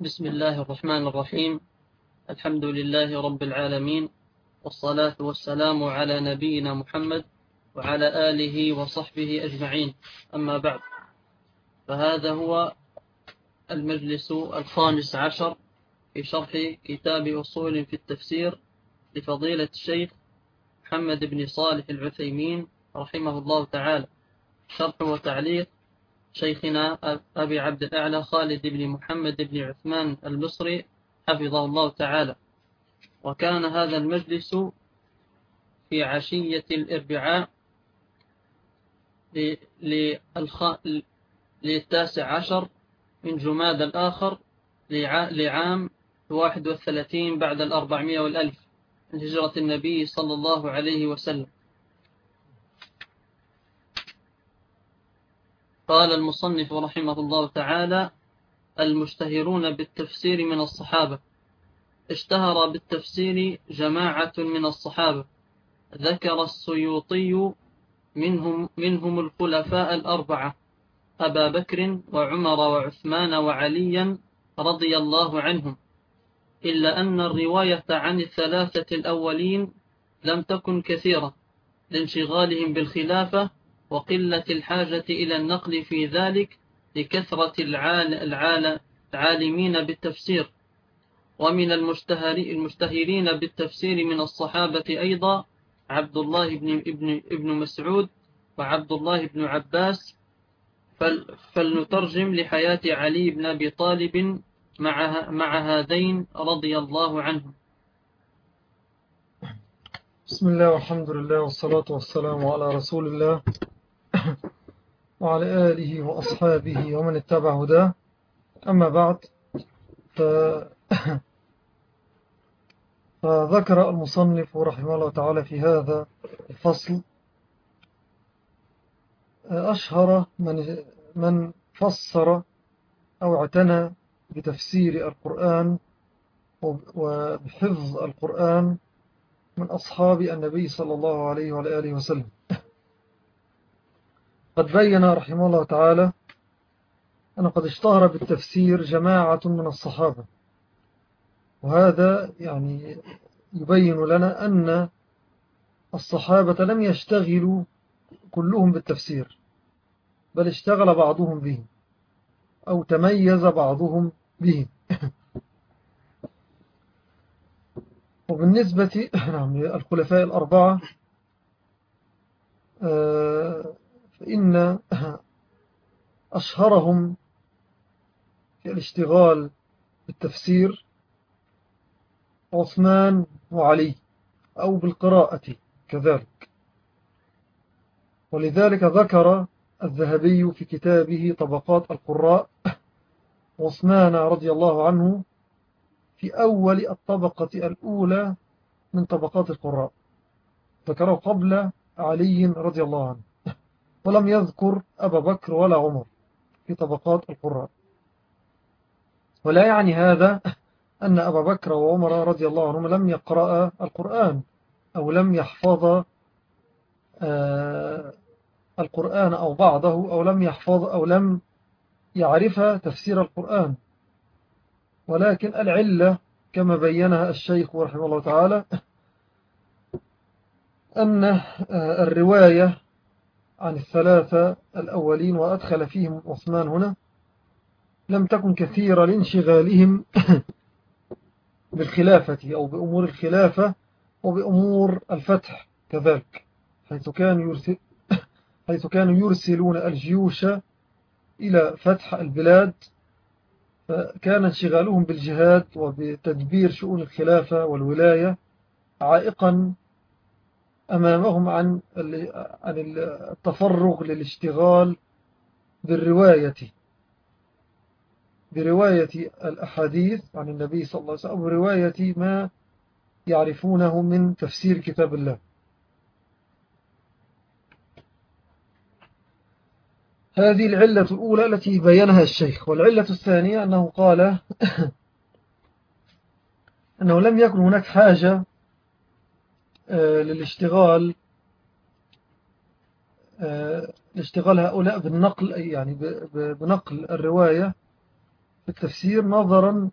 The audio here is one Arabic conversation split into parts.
بسم الله الرحمن الرحيم. الحمد لله رب العالمين والصلاة والسلام على نبينا محمد وعلى آله وصحبه أجمعين. أما بعد فهذا هو المجلس الخامس عشر في شرح كتاب أصول في التفسير لفضيلة الشيخ محمد بن صالح العثيمين رحمه الله تعالى. شرح وتعليق شيخنا أبي عبد الأعلى خالد بن محمد بن عثمان المصري حفظه الله تعالى. وكان هذا المجلس في عشية الإربعاء للتاسع عشر من جماد الآخر لعام 31 بعد الأربعمائة والألف من هجرة النبي صلى الله عليه وسلم. قال المصنف رحمه الله تعالى المشتهرون بالتفسير من الصحابة. اشتهر بالتفسير جماعة من الصحابة. ذكر السيوطي منهم, منهم الخلفاء الأربعة أبا بكر وعمر وعثمان وعليا رضي الله عنهم. إلا أن الرواية عن الثلاثة الأولين لم تكن كثيرة لانشغالهم بالخلافة وقلة الحاجة إلى النقل في ذلك لكثرة العالمين بالتفسير. ومن المشتهرين بالتفسير من الصحابة أيضا عبد الله بن, ابن, ابن مسعود وعبد الله بن عباس. فلنترجم لحياة علي بن أبي طالب مع, مع هذين رضي الله عنهم. بسم الله والحمد لله والصلاة والسلام على رسول الله. وعلى آله وأصحابه ومن اتبع هداه أما بعد. فذكر المصنف رحمه الله تعالى في هذا الفصل أشهر من, من فسر أو اعتنى بتفسير القرآن وبحفظ القرآن من أصحاب النبي صلى الله عليه وآله وسلم قد بين رحمه الله تعالى أن قد اشتهر بالتفسير جماعة من الصحابة. وهذا يعني يبين لنا أن الصحابة لم يشتغلوا كلهم بالتفسير بل اشتغل بعضهم به أو تميز بعضهم به وبالنسبة نعم الخلفاء الأربعة آه، فإن أشهرهم في الاشتغال بالتفسير عثمان وعلي أو بالقراءة كذلك. ولذلك ذكر الذهبي في كتابه طبقات القراء عثمان رضي الله عنه في أول الطبقة الأولى من طبقات القراء. ذكره قبل علي رضي الله عنه. ولم يذكر أبا بكر ولا عمر في طبقات القراء. ولا يعني هذا أن أبا بكر وعمر رضي الله عنهم لم يقرأ القرآن أو لم يحفظ آه، القرآن أو بعضه أو لم يحفظ أو لم يعرف تفسير القرآن. ولكن العلة كما بينها الشيخ رحمه الله تعالى أن آه، الرواية عن الثلاثة الأولين وأدخل فيهم عثمان هنا. لم تكن كثيرة لانشغالهم بالخلافة أو بأمور الخلافة وبأمور الفتح كذلك حيث كانوا, يرسل حيث كانوا يرسلون الجيوش إلى فتح البلاد فكان انشغالهم بالجهاد وبتدبير شؤون الخلافة والولاية عائقا أمامهم عن عن التفرغ للاشتغال بالرواية. برواية الأحاديث عن النبي صلى الله عليه وسلم برواية ما يعرفونه من تفسير كتاب الله. هذه العلة الأولى التي بينها الشيخ والعلة الثانية أنه قال أنه لم يكن هناك حاجة للاشتغال آه، لاشتغال هؤلاء بالنقل يعني بنقل الرواية التفسير نظرا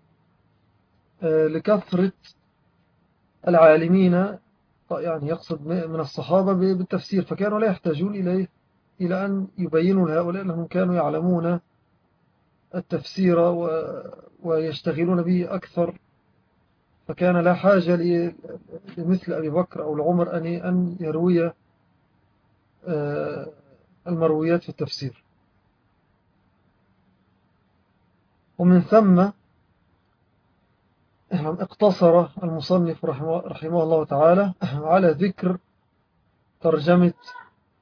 آه، لكثرة العالمين يعني يقصد من الصحابة بالتفسير فكانوا لا يحتاجون إليه إلى أن يبينوا لهؤلاء أنهم كانوا يعلمون التفسير ويشتغلون به أكثر فكان لا حاجة لمثل أبي بكر أو لعمر أن يروي آه، المرويات في التفسير. ومن ثم اقتصر المصنف رحمه, الله تعالى على ذكر ترجمة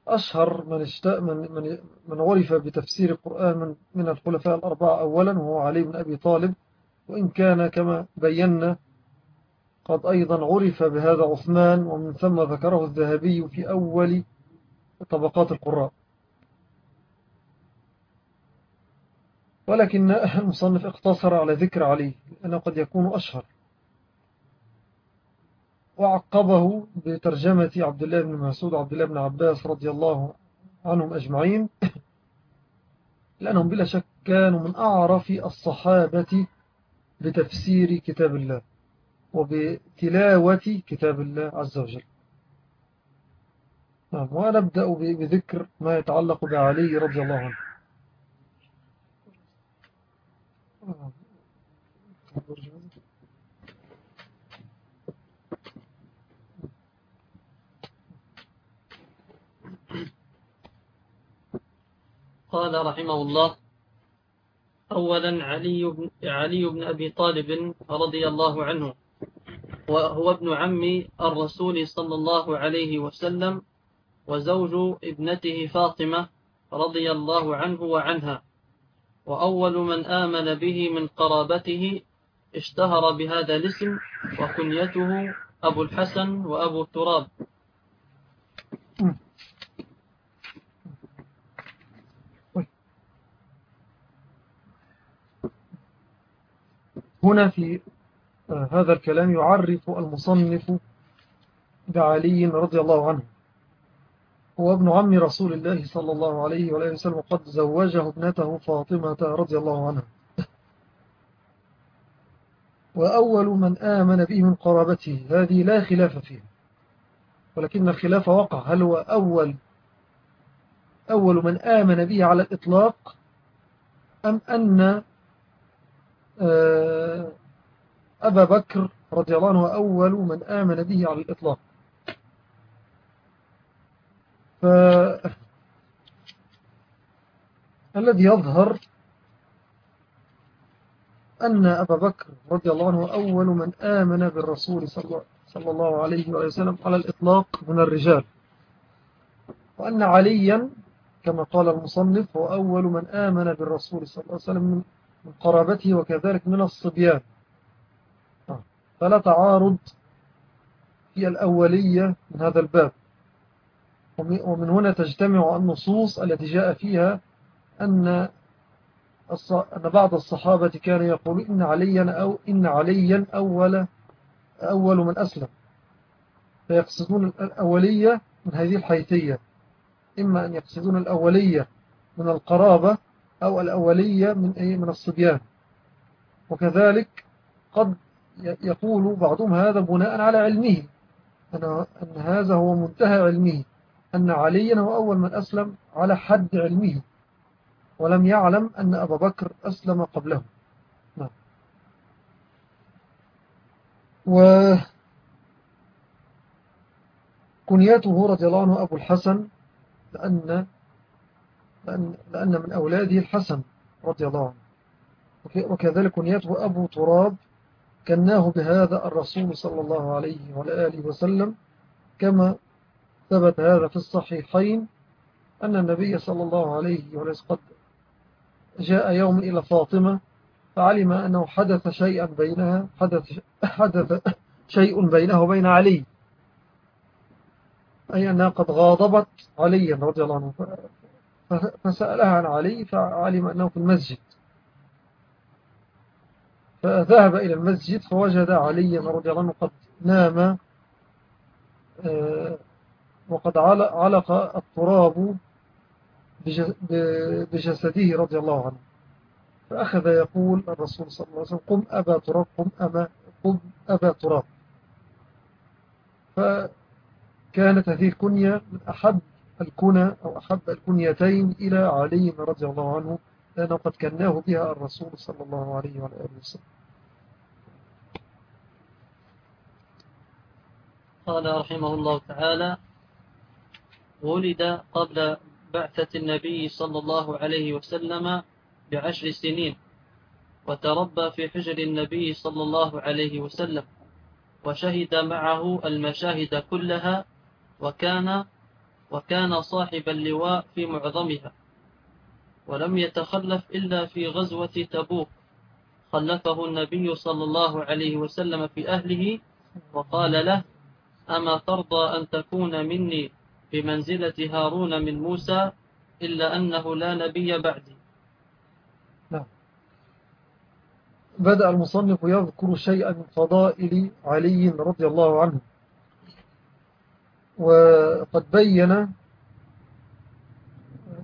أشهر من, من, من, من عرف بتفسير القرآن من, من الخلفاء الأربعة أولا وهو علي بن أبي طالب. وإن كان كما بينا قد أيضا عرف بهذا عثمان ومن ثم ذكره الذهبي في أول طبقات القراء. ولكن المصنف اقتصر على ذكر علي لأنه قد يكون أشهر. وعقبه بترجمة عبد الله بن مسعود وعبد الله بن عباس رضي الله عنهم أجمعين لأنهم بلا شك كانوا من أعرف الصحابة بتفسير كتاب الله. وبتلاوة كتاب الله عز وجل. نعم ونبدأ بذكر ما يتعلق بعلي رضي الله عنه. قال رحمه الله أولا علي بن, علي بن أبي طالب رضي الله عنه وهو ابن عم الرسول صلى الله عليه وسلم وزوج ابنته فاطمة رضي الله عنه وعنها. وأول من آمن به من قرابته اشتهر بهذا الاسم وكنيته أبو الحسن وأبو التراب. هنا في هذا الكلام يعرف المصنف بعلي رضي الله عنه. هو ابن عم رسول الله صلى الله عليه وآله وسلم وقد زوجه ابنته فاطمة رضي الله عنها. وأول من آمن به من قرابته هذه لا خلاف فيها. ولكن الخلاف وقع. هل هو أول أول من آمن به على الإطلاق أم أن آه، أبا بكر رضي الله عنه أول من آمن به على الإطلاق. فالذي يظهر أن أبا بكر رضي الله عنه أول من آمن بالرسول صلى الله عليه وسلم على الإطلاق من الرجال. وأن عليا كما قال المصنف هو أول من آمن بالرسول صلى الله عليه وسلم من قرابته وكذلك من الصبيان. فلا تعارض في الأولية من هذا الباب. ومن هنا تجتمع النصوص التي جاء فيها أن أن بعض الصحابة كانوا يقولون إن عليا أو إن عليا أول أول من أسلم. فيقصدون الأولية من هذه الحيثية. إما أن يقصدون الأولية من القرابة أو الأولية من أي من الصبيان. وكذلك قد يقول بعضهم هذا بناء على علمه. أن هذا هو منتهى علمه. أن عليا هو أول من أسلم على حد علمه. ولم يعلم أن أبا بكر أسلم قبله. نعم. رضي الله عنه أبو الحسن لأن, لأن, لأن من أولاده الحسن رضي الله عنه. وكذلك كنيته أبو تراب كناه بهذا الرسول صلى الله عليه وآله وسلم كما ثبت هذا في الصحيحين أن النبي صلى الله عليه وسلم قد جاء يوم إلى فاطمة فعلم أنه حدث شيئا بينها حدث, حدث شيء بينه وبين علي أي أنها قد غاضبت عليا رضي الله عنه. فسألها عن علي فعلم أنه في المسجد. فذهب إلى المسجد فوجد عليا رضي الله عنه قد نام آه، وقد علق التراب بجسده رضي الله عنه. فأخذ يقول الرسول صلى الله عليه وسلم قم أبا تراب قم, أما قم أبا تراب. فكانت هذه الكنية من أحب الكنى أو أحب الكنيتين إلى علي رضي الله عنه لأنه قد كناه بها الرسول صلى الله عليه وآله وسلم. قال رحمه الله تعالى ولد قبل بعثة النبي صلى الله عليه وسلم بعشر سنين وتربى في حجر النبي صلى الله عليه وسلم وشهد معه المشاهد كلها وكان وكان صاحب اللواء في معظمها. ولم يتخلف إلا في غزوة تبوك. خلفه النبي صلى الله عليه وسلم في أهله وقال له أما ترضى أن تكون مني بمنزلة هارون من موسى إلا أنه لا نبي بعدي. نعم. بدأ المصنف يذكر شيئا من فضائل علي رضي الله عنه. وقد بين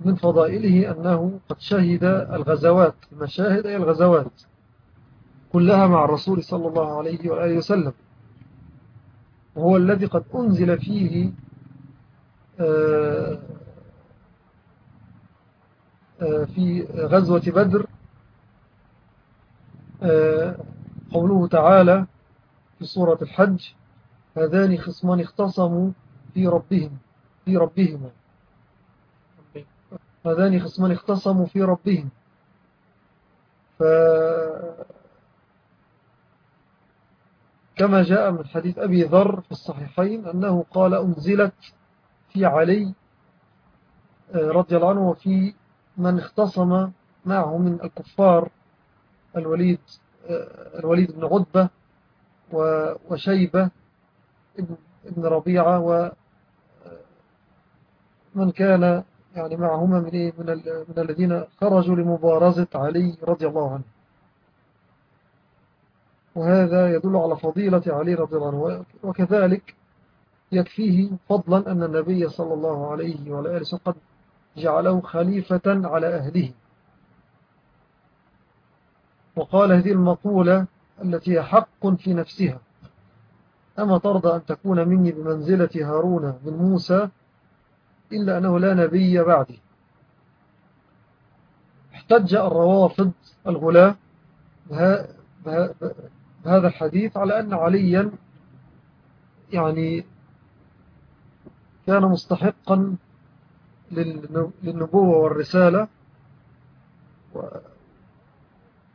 من فضائله أنه قد شهد الغزوات المشاهد أي الغزوات كلها مع الرسول صلى الله عليه وآله وسلم. وهو الذي قد أنزل فيه آه، آه، في غزوة بدر آه، قوله تعالى في سورة الحج هذان خصمان اختصموا في ربهم في ربهما. هذان خصمان اختصموا في ربهم. ف كما جاء من حديث أبي ذر في الصحيحين أنه قال أنزلت في علي آه، رضي الله عنه وفي من اختصم معه من الكفار الوليد آه، الوليد بن عتبة وشيبة ابن ربيعة ومن آه، كان يعني معهما من, إيه؟ من, من الذين خرجوا لمبارزة علي رضي الله عنه. وهذا يدل على فضيلة علي رضي الله عنه. وكذلك يكفيه فضلا أن النبي صلى الله عليه وعلى آله قد جعله خليفة على أهله. وقال هذه المقولة التي حق في نفسها أما ترضى أن تكون مني بمنزلة هارون من موسى إلا أنه لا نبي بعدي احتج الروافض الغلاة بهذا الحديث على أن عليا يعني كان مستحقا للنبوة والرسالة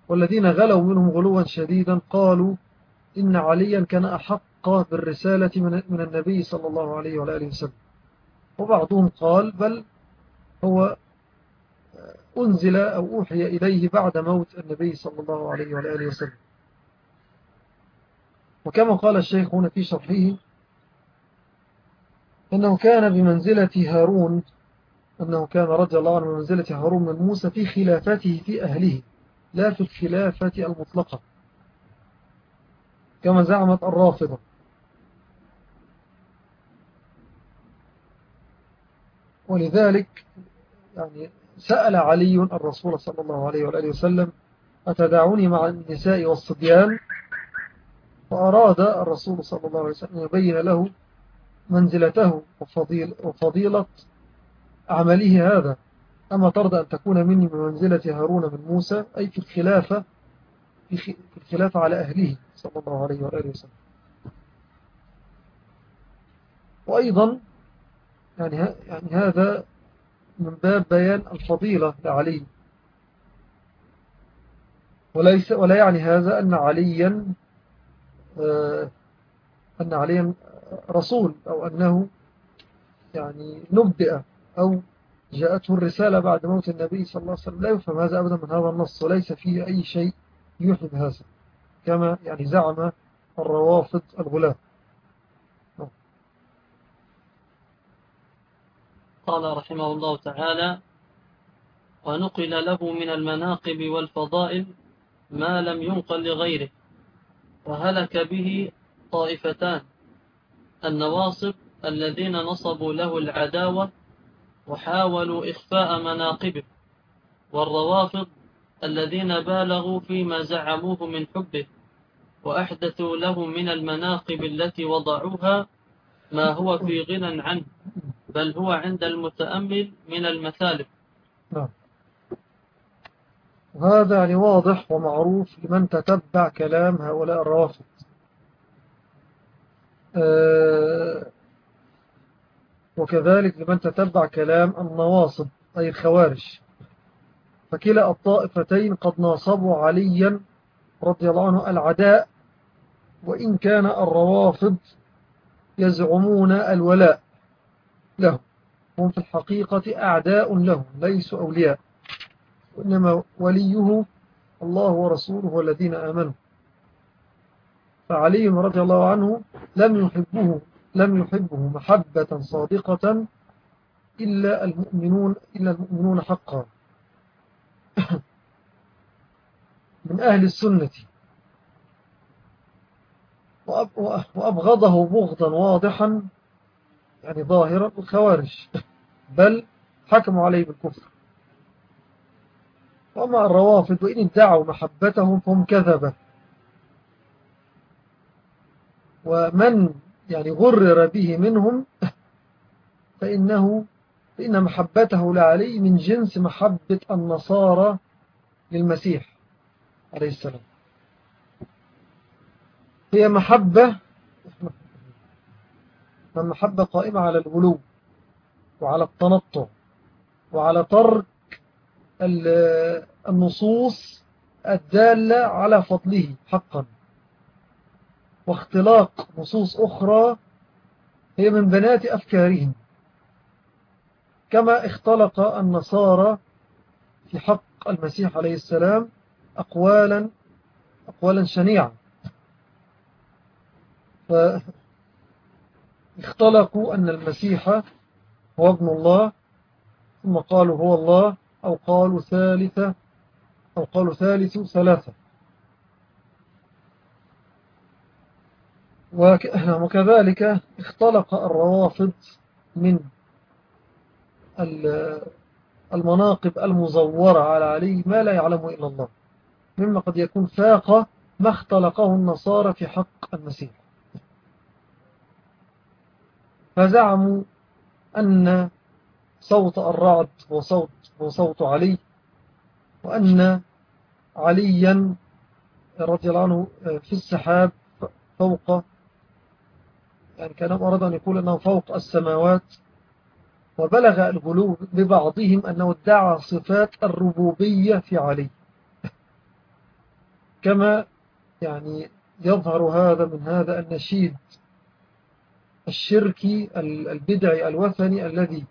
والذين غلوا منهم غلوا شديدا قالوا إن عليا كان أحق بالرسالة من النبي صلى الله عليه وآله وسلم. وبعضهم قال بل هو أنزل أو أوحي إليه بعد موت النبي صلى الله عليه وآله وسلم. وكما قال الشيخ هنا في شرحه أنه كان بمنزلة هارون أنه كان رضي الله عنه بمنزلة هارون من موسى في خلافته في أهله لا في الخلافة المطلقة كما زعمت الرافضة. ولذلك يعني سأل علي الرسول صلى الله عليه وآله وسلم أتدعوني مع النساء والصبيان؟ فأراد الرسول صلى الله عليه وسلم يبين له منزلته وفضيل وفضيلة عمله هذا. أما ترضى أن تكون مني بمنزلة هارون من موسى أي في الخلافة في الخلافة على أهله صلى الله عليه وآله وسلم. وأيضا يعني, يعني هذا من باب بيان الفضيلة لعلي. وليس ولا يعني هذا أن عليا آه، أن عليا رسول أو أنه يعني نبئ أو جاءته الرسالة بعد موت النبي صلى الله عليه وسلم. لا يفهم هذا أبدا من هذا النص وليس فيه أي شيء يوحي بهذا. كما يعني زعم الروافض الغلاة. قال رحمه الله تعالى ونقل له من المناقب والفضائل ما لم ينقل لغيره وهلك به طائفتان النواصب الذين نصبوا له العداوة وحاولوا إخفاء مناقبه والروافض الذين بالغوا فيما زعموه من حبه وأحدثوا له من المناقب التي وضعوها ما هو في غنى عنه. بل هو عند المتأمل من المثالب. نعم. وهذا يعني واضح ومعروف لمن تتبع كلام هؤلاء الروافض. آه، وكذلك لمن تتبع كلام النواصب أي الخوارج. فكلا الطائفتين قد ناصبوا عليا رضي الله عنه العداء وإن كان الروافض يزعمون الولاء. له هم في الحقيقة أعداء له ليسوا أولياء. وإنما وليه الله ورسوله والذين آمنوا. فعلي رضي الله عنه لم يحبه لم يحبه محبة صادقة إلا المؤمنون إلا المؤمنون حقا. من أهل السنة. وأبغضه بغضا واضحا يعني ظاهرا الخوارج بل حكموا عليه بالكفر. وما الروافض وإن ادعوا محبتهم فهم كذبة. ومن يعني غرر به منهم فإنه فإن محبته لعلي من جنس محبة النصارى للمسيح عليه السلام. هي محبة المحبة قائمة على الغلو وعلى التنطع وعلى ترك النصوص الدالة على فضله حقا. واختلاق نصوص أخرى هي من بنات أفكارهم. كما اختلق النصارى في حق المسيح عليه السلام أقوالا أقوالا شنيعة. فاختلقوا أن المسيح هو ابن الله ثم قالوا هو الله أو قالوا ثالثة أو قالوا ثالث ثلاثة. وكذلك اختلق الروافض من المناقب المزورة على علي ما لا يعلمه إلا الله مما قد يكون فاق ما اختلقه النصارى في حق المسيح. فزعموا أن صوت الرعد وصوت, وصوت علي وأن عليا رضي الله عنه في السحاب فوق يعني كان أراد أن يقول أنه فوق السماوات وبلغ الغلو ببعضهم أنه ادعى صفات الربوبية في علي. كما يعني يظهر هذا من هذا النشيد. الشركي البدعي الوثني الذي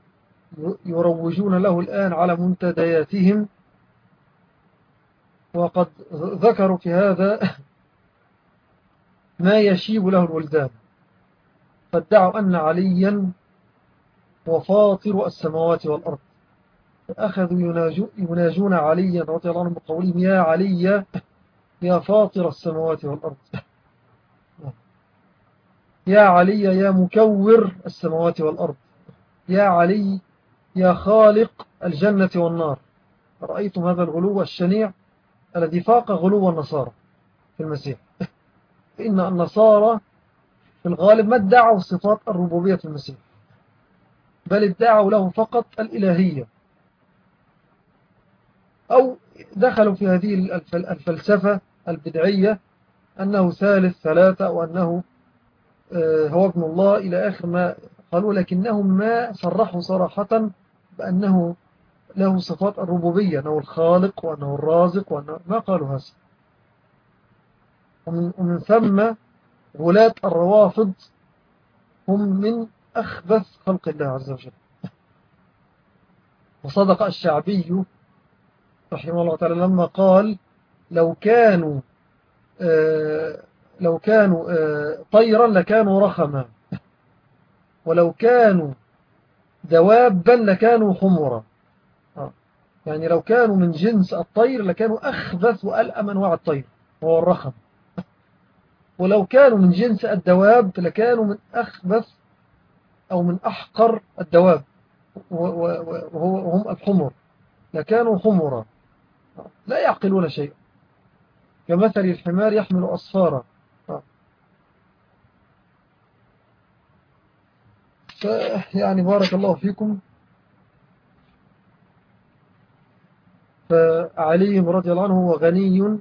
يروجون له الآن على منتدياتهم. وقد ذكروا في هذا ما يشيب له الولدان. فادعوا أن عليا وفاطر السماوات والأرض. فأخذوا يناجون عليا رضي الله عنه بقولهم يا علي يا فاطر السماوات والأرض. يا علي يا مكور السماوات والأرض. يا علي يا خالق الجنة والنار. رأيتم هذا الغلو الشنيع الذي فاق غلو النصارى في المسيح. إن النصارى في الغالب ما ادعوا صفات الربوبية في المسيح. بل ادعوا له فقط الإلهية. أو دخلوا في هذه الفلسفة البدعية أنه ثالث ثلاثة وأنه هو ابن الله إلى آخر ما قالوا لكنهم ما صرحوا صراحة بأنه له صفات الربوبية أنه الخالق وأنه الرازق وأنه ما قالوا هذا. ومن, ومن ثم غلاة الروافض هم من أخبث خلق الله عز وجل. وصدق الشعبي رحمه الله تعالى لما قال لو كانوا آه، لو كانوا آه، طيرا لكانوا رخما. ولو كانوا دوابا لكانوا حمرا. آه، يعني لو كانوا من جنس الطير لكانوا أخبث وألأم أنواع الطير وهو الرخم. ولو كانوا من جنس الدواب لكانوا من أخبث أو من أحقر الدواب وهم الحمر. لكانوا حمرا. لا يعقلون شيئا. كمثل الحمار يحمل أصفارا. يعني بارك الله فيكم. فعلي رضي الله عنه هو غني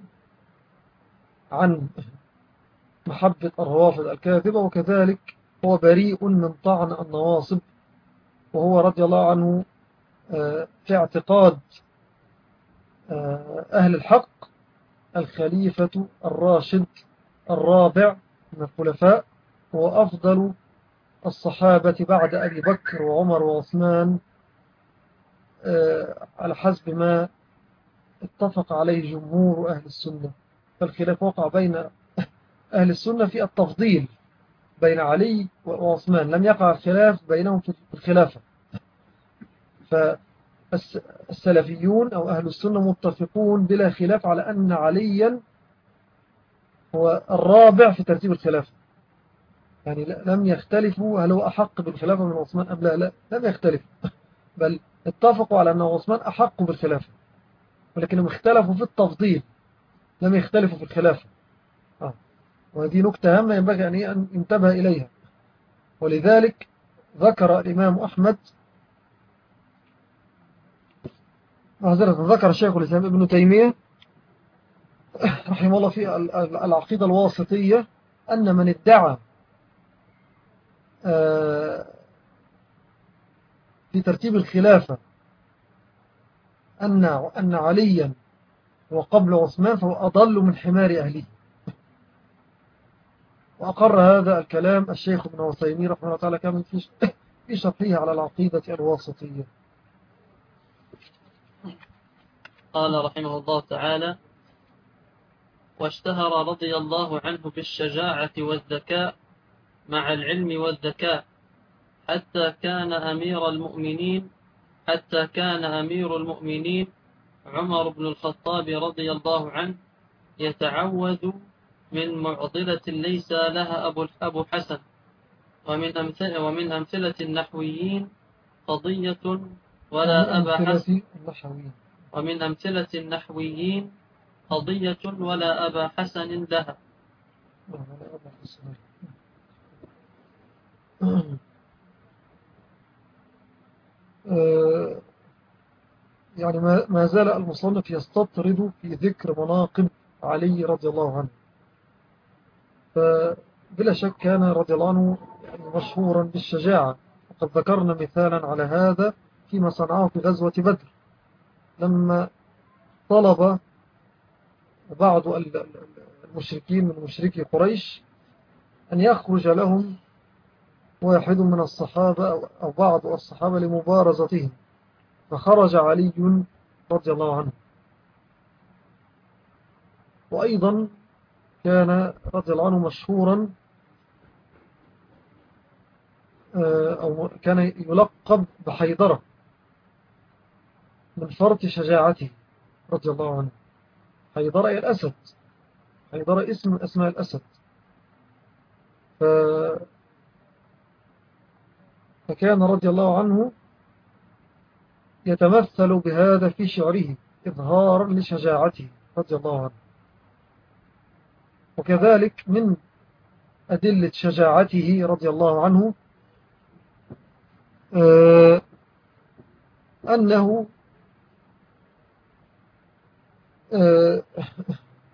عن محبة الروافض الكاذبة وكذلك هو بريء من طعن النواصب وهو رضي الله عنه آه، في اعتقاد آه، أهل الحق الخليفة الراشد الرابع من الخلفاء هو أفضل الصحابة بعد أبي بكر وعمر وعثمان آه، على حسب ما اتفق عليه جمهور أهل السنة. فالخلاف وقع بين أهل السنة في التفضيل بين علي وعثمان. لم يقع الخلاف بينهم في الخلافة. فالسلفيون أو أهل السنة متفقون بلا خلاف على أن عليا هو الرابع في ترتيب الخلافة. يعني لم يختلفوا هل هو أحق بالخلافة من عثمان أم لا؟ لا لم يختلفوا. بل اتفقوا على أن عثمان أحق بالخلافة ولكنهم اختلفوا في التفضيل. لم يختلفوا في الخلافة. آه. وهذه نكتة هامة ينبغي أن ينتبه إليها. ولذلك ذكر الإمام أحمد معذرة ذكر الشيخ الإسلام ابن تيمية رحمه الله في العقيدة الواسطية أن من ادعى في ترتيب الخلافة أن, أن عليا وقبل عثمان فهو أضل من حمار أهله. وأقر هذا الكلام الشيخ ابن عثيمين رحمه الله تعالى كان في شرحه على العقيدة الواسطية. قال رحمه الله تعالى واشتهر رضي الله عنه بالشجاعة والذكاء مع العلم والذكاء حتى كان أمير المؤمنين حتى كان أمير المؤمنين عمر بن الخطاب رضي الله عنه يتعوذ من معضلة ليس لها أبو أبو حسن. ومن أمثلة, ومن أمثلة النحويين قضية ولا أبا حسن. ومن أمثلة النحويين قضية ولا أبا حسن لها. يعني ما زال المصنف يستطرد في ذكر مناقب علي رضي الله عنه. فبلا شك كان رضي الله عنه يعني مشهورا بالشجاعة. وقد ذكرنا مثالا على هذا فيما صنعه في غزوة بدر. لما طلب بعض المشركين من مشركي قريش أن يخرج لهم واحد من الصحابة أو بعض الصحابة لمبارزتهم. فخرج علي رضي الله عنه. وأيضا كان رضي الله عنه مشهورا آه، أو كان يلقب بحيدرة من فرط شجاعته رضي الله عنه. حيدرة الأسد. حيدرة اسم أسماء الأسد. ف فكان رضي الله عنه يتمثل بهذا في شعره إظهارا لشجاعته رضي الله عنه. وكذلك من أدلة شجاعته رضي الله عنه آه، أنه آه،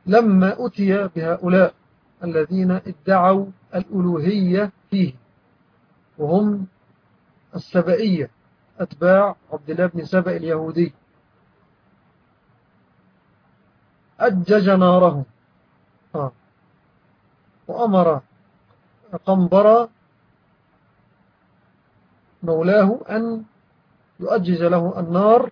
لما أتي بهؤلاء الذين ادعوا الألوهية فيه وهم السبائية أتباع عبد الله بن سبأ اليهودي. أجج ناره. آه. وأمر قنبر مولاه أن يؤجج له النار.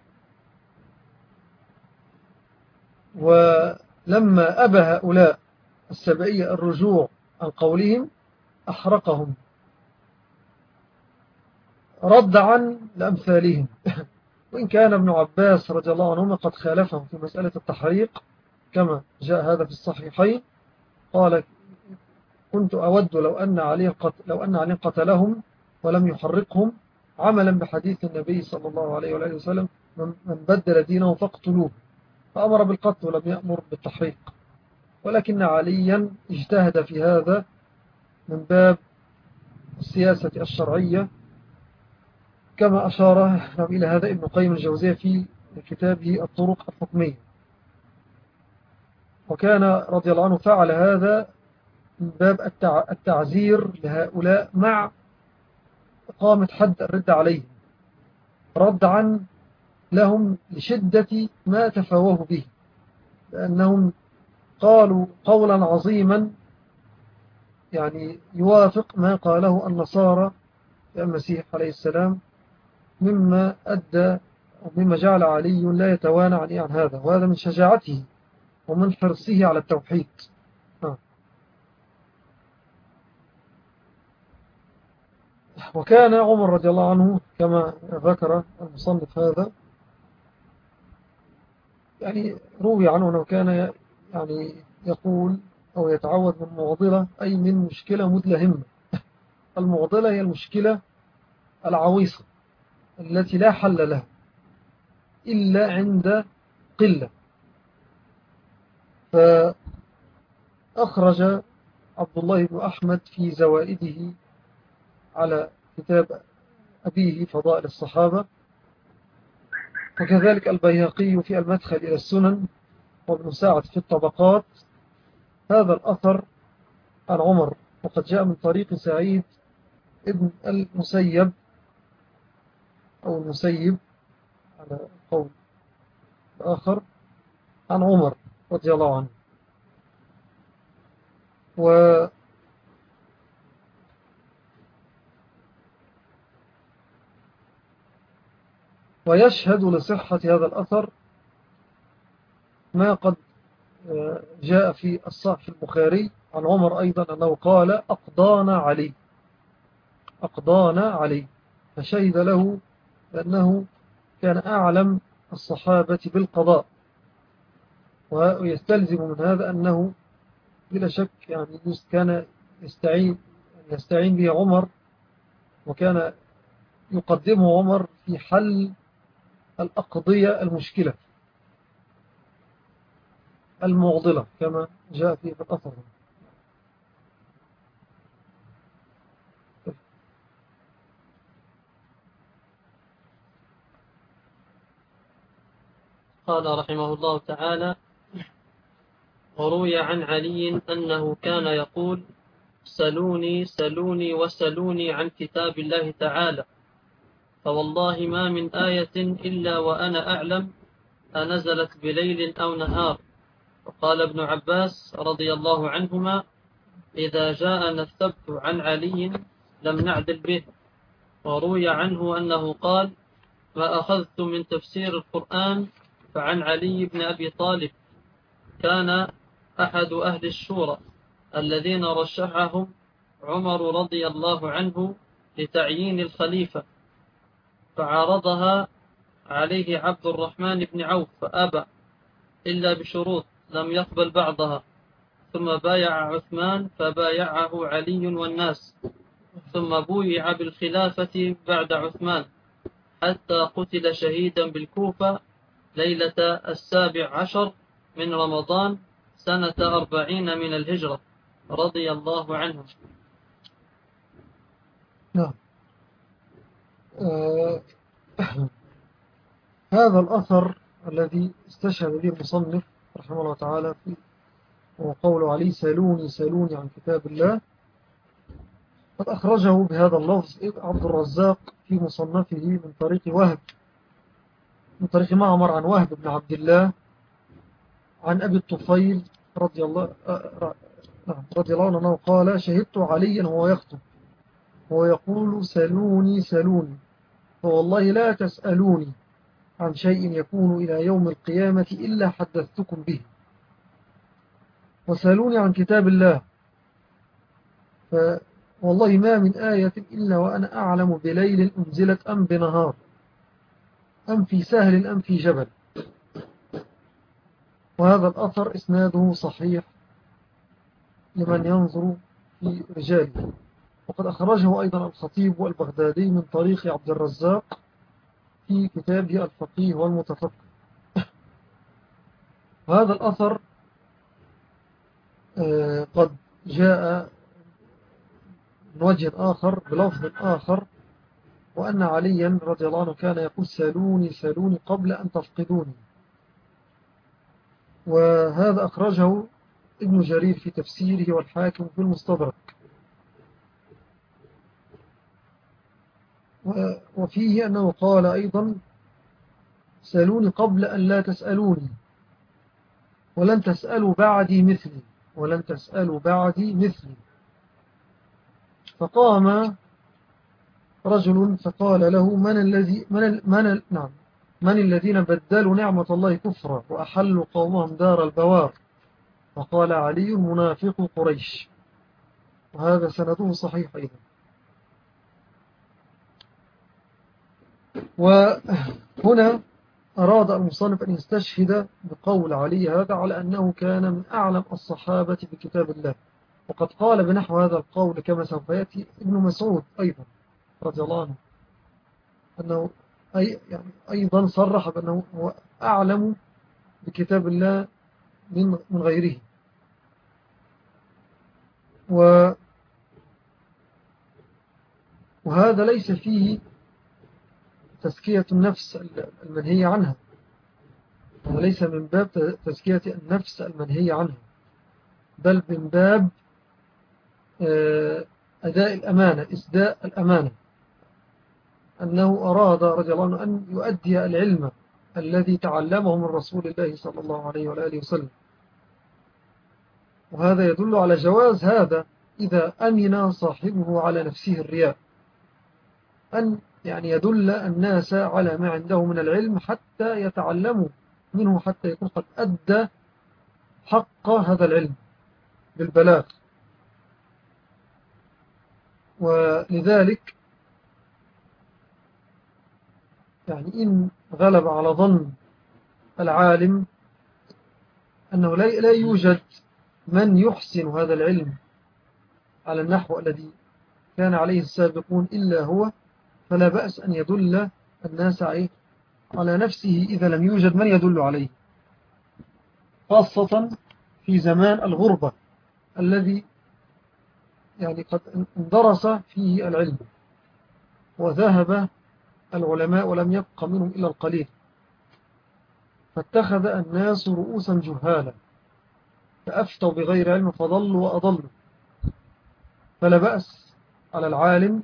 ولما أبى هؤلاء السبعية الرجوع عن قولهم أحرقهم. رد عن لأمثالهم. وإن كان ابن عباس رضي الله عنهما قد خالفهم في مسألة التحريق كما جاء هذا في الصحيحين قال كنت أود لو أن علي لو أن علي قتلهم ولم يحرقهم عملا بحديث النبي صلى الله عليه وآله وسلم من بدل دينه فاقتلوه فأمر بالقتل ولم يأمر بالتحريق. ولكن عليا اجتهد في هذا من باب السياسة الشرعية كما أشار إلى هذا ابن قيم الجوزية في كتابه الطرق الحكمية. وكان رضي الله عنه فعل هذا من باب التعزير لهؤلاء مع إقامة حد الرد عليهم ردعا لهم لشدة ما تفاوه به لأنهم قالوا قولا عظيما يعني يوافق ما قاله النصارى المسيح عليه السلام مما أدى ومما جعل علي لا يتوانى عن عن هذا وهذا من شجاعته ومن حرصه على التوحيد. آه. وكان عمر رضي الله عنه كما ذكر المصنف هذا يعني روي عنه أنه كان يعني يقول أو يتعود من معضلة أي من مشكلة مدلهمة. المعضلة هي المشكلة العويصة. التي لا حل لها إلا عند قلة. فأخرج عبد الله بن أحمد في زوائده على كتاب أبيه فضائل الصحابة. وكذلك البيهقي في المدخل إلى السنن وابن ساعد في الطبقات. هذا الأثر عن عمر وقد جاء من طريق سعيد ابن المسيب أو المسيب على قول آخر عن عمر رضي الله عنه. و ويشهد لصحة هذا الأثر ما قد آه، جاء في الصحف البخاري عن عمر أيضا أنه قال أقضانا علي أقضانا علي فشهد له لأنه كان أعلم الصحابة بالقضاء ويستلزم من هذا أنه بلا شك يعني كان يستعين يستعين به عمر وكان يقدمه عمر في حل الأقضية المشكلة المعضلة كما جاء في الأثر. قال رحمه الله تعالى وروي عن علي أنه كان يقول سلوني سلوني وسلوني عن كتاب الله تعالى. فوالله ما من آية إلا وأنا أعلم أنزلت بليل أو نهار. وقال ابن عباس رضي الله عنهما إذا جاءنا الثبت عن علي لم نعدل به. وروي عنه أنه قال ما أخذت من تفسير القرآن فعن علي بن أبي طالب كان أحد أهل الشورى الذين رشحهم عمر رضي الله عنه لتعيين الخليفة فعارضها عليه عبد الرحمن بن عوف فأبى إلا بشروط لم يقبل بعضها ثم بايع عثمان فبايعه علي والناس ثم بويع بالخلافة بعد عثمان حتى قتل شهيدا بالكوفة ليلة السابع عشر من رمضان سنة أربعين من الهجرة. رضي الله عنه. نعم. آه هذا الأثر الذي استشهد به المصنف رحمه الله تعالى في وقوله عليه سألوني سألوني عن كتاب الله. قد أخرجه بهذا اللفظ عبد الرزاق في مصنفه من طريق وهب. من طريق معمر عن وهب بن عبد الله عن أبي الطفيل رضي الله رضي الله عنه قال شهدت عليا وهو يخطب وهو يقول سلوني سلوني. فوالله لا تسألوني عن شيء يكون إلى يوم القيامة إلا حدثتكم به. وسألوني عن كتاب الله. فوالله ما من آية إلا وأنا أعلم بليل أنزلت أم بنهار. أم في سهل أم في جبل. وهذا الأثر إسناده صحيح لمن ينظر في رجاله. وقد أخرجه أيضا الخطيب والبغدادي من طريق عبد الرزاق في كتابه الفقيه والمتفقه. وهذا الأثر آه، قد جاء من وجه آخر بلفظ آخر وأن عليا رضي الله عنه كان يقول سألوني سألوني قبل أن تفقدوني. وهذا أخرجه ابن جرير في تفسيره والحاكم في المستدرك. وفيه أنه قال أيضا سألوني قبل أن لا تسألوني. ولن تسألوا بعدي مثلي ولن تسألوا بعدي مثلي. فقام رجل فقال له من الذي من من نعم من الذين بدلوا نعمة الله كفرا وأحلوا قومهم دار البوار؟ فقال علي منافق قريش. وهذا سنده صحيح أيضا. وهنا أراد المصنف أن يستشهد بقول علي هذا على أنه كان من أعلم الصحابة بكتاب الله. وقد قال بنحو هذا القول كما سوف يأتي ابن مسعود أيضا. رضي الله عنه. أنه أي يعني أيضا صرح بأنه هو أعلم بكتاب الله من, من غيره. و وهذا ليس فيه تزكية النفس المنهية عنها. وليس من باب تزكية النفس المنهية عنها بل من باب آه، أداء الأمانة إسداء الأمانة. أنه أراد رضي الله عنه أن يؤدي العلم الذي تعلمه من رسول الله صلى الله عليه وآله وسلم. وهذا يدل على جواز هذا إذا أمن صاحبه على نفسه الرياء. أن يعني يدل الناس على ما عنده من العلم حتى يتعلموا منه حتى يكون قد أدى حق هذا العلم بالبلاغ. ولذلك يعني إن غلب على ظن العالم أنه لا يوجد من يحسن هذا العلم على النحو الذي كان عليه السابقون إلا هو فلا بأس أن يدل الناس على نفسه إذا لم يوجد من يدل عليه خاصة في زمان الغربة الذي يعني قد اندرس فيه العلم وذهب العلماء ولم يبق منهم إلا القليل. فاتخذ الناس رؤوسا جهالا فأفتوا بغير علم فضلوا وأضلوا. فلا بأس على العالم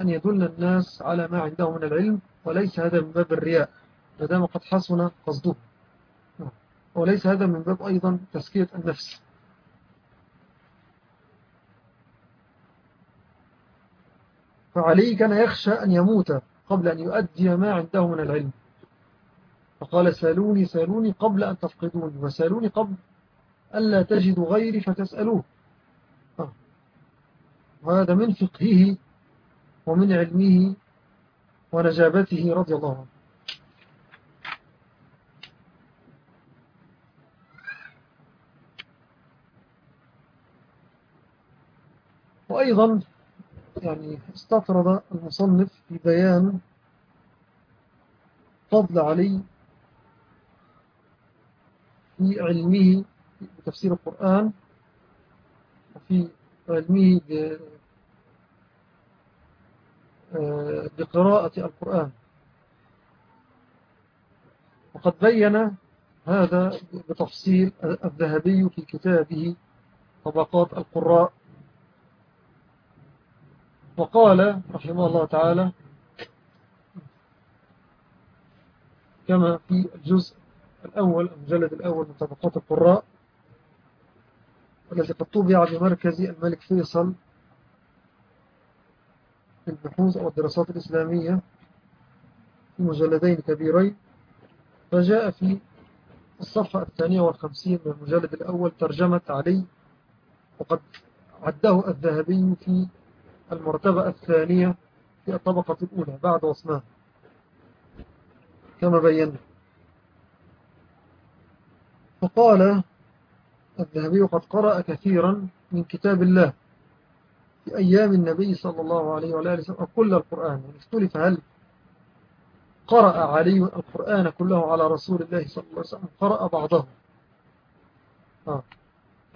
أن يدل الناس على ما عنده من العلم وليس هذا من باب الرياء. مدام قد حسن قصده. وليس هذا من باب أيضا تسكية النفس. فعلي كان يخشى أن يموت. قبل أن يؤدي ما عنده من العلم. فقال سألوني سألوني قبل أن تفقدوني وسألوني قبل ألا تجدوا غيري فتسألوه. آه. وهذا من فقهه ومن علمه ونجابته رضي الله عنه. وأيضا يعني استطرد المصنف في بيان فضل علي في علمه بتفسير القرآن وفي علمه بقراءة القرآن. وقد بين هذا بتفصيل الذهبي في كتابه طبقات القراء. وقال رحمه الله تعالى كما في الجزء الأول المجلد الأول من طبقات القراء الذي قد طبع بمركز الملك فيصل في البحوث أو الدراسات الإسلامية في مجلدين كبيرين. فجاء في الصفحة الثانية والخمسين من المجلد الأول ترجمة علي وقد عده الذهبي في المرتبة الثانية في الطبقة الأولى بعد وصناه كما بينا. فقال الذهبي قد قرأ كثيرا من كتاب الله في أيام النبي صلى الله عليه وآله وسلم كل القرآن. يعني اختلف هل قرأ علي القرآن كله على رسول الله صلى الله عليه وسلم؟ قرأ بعضه آه.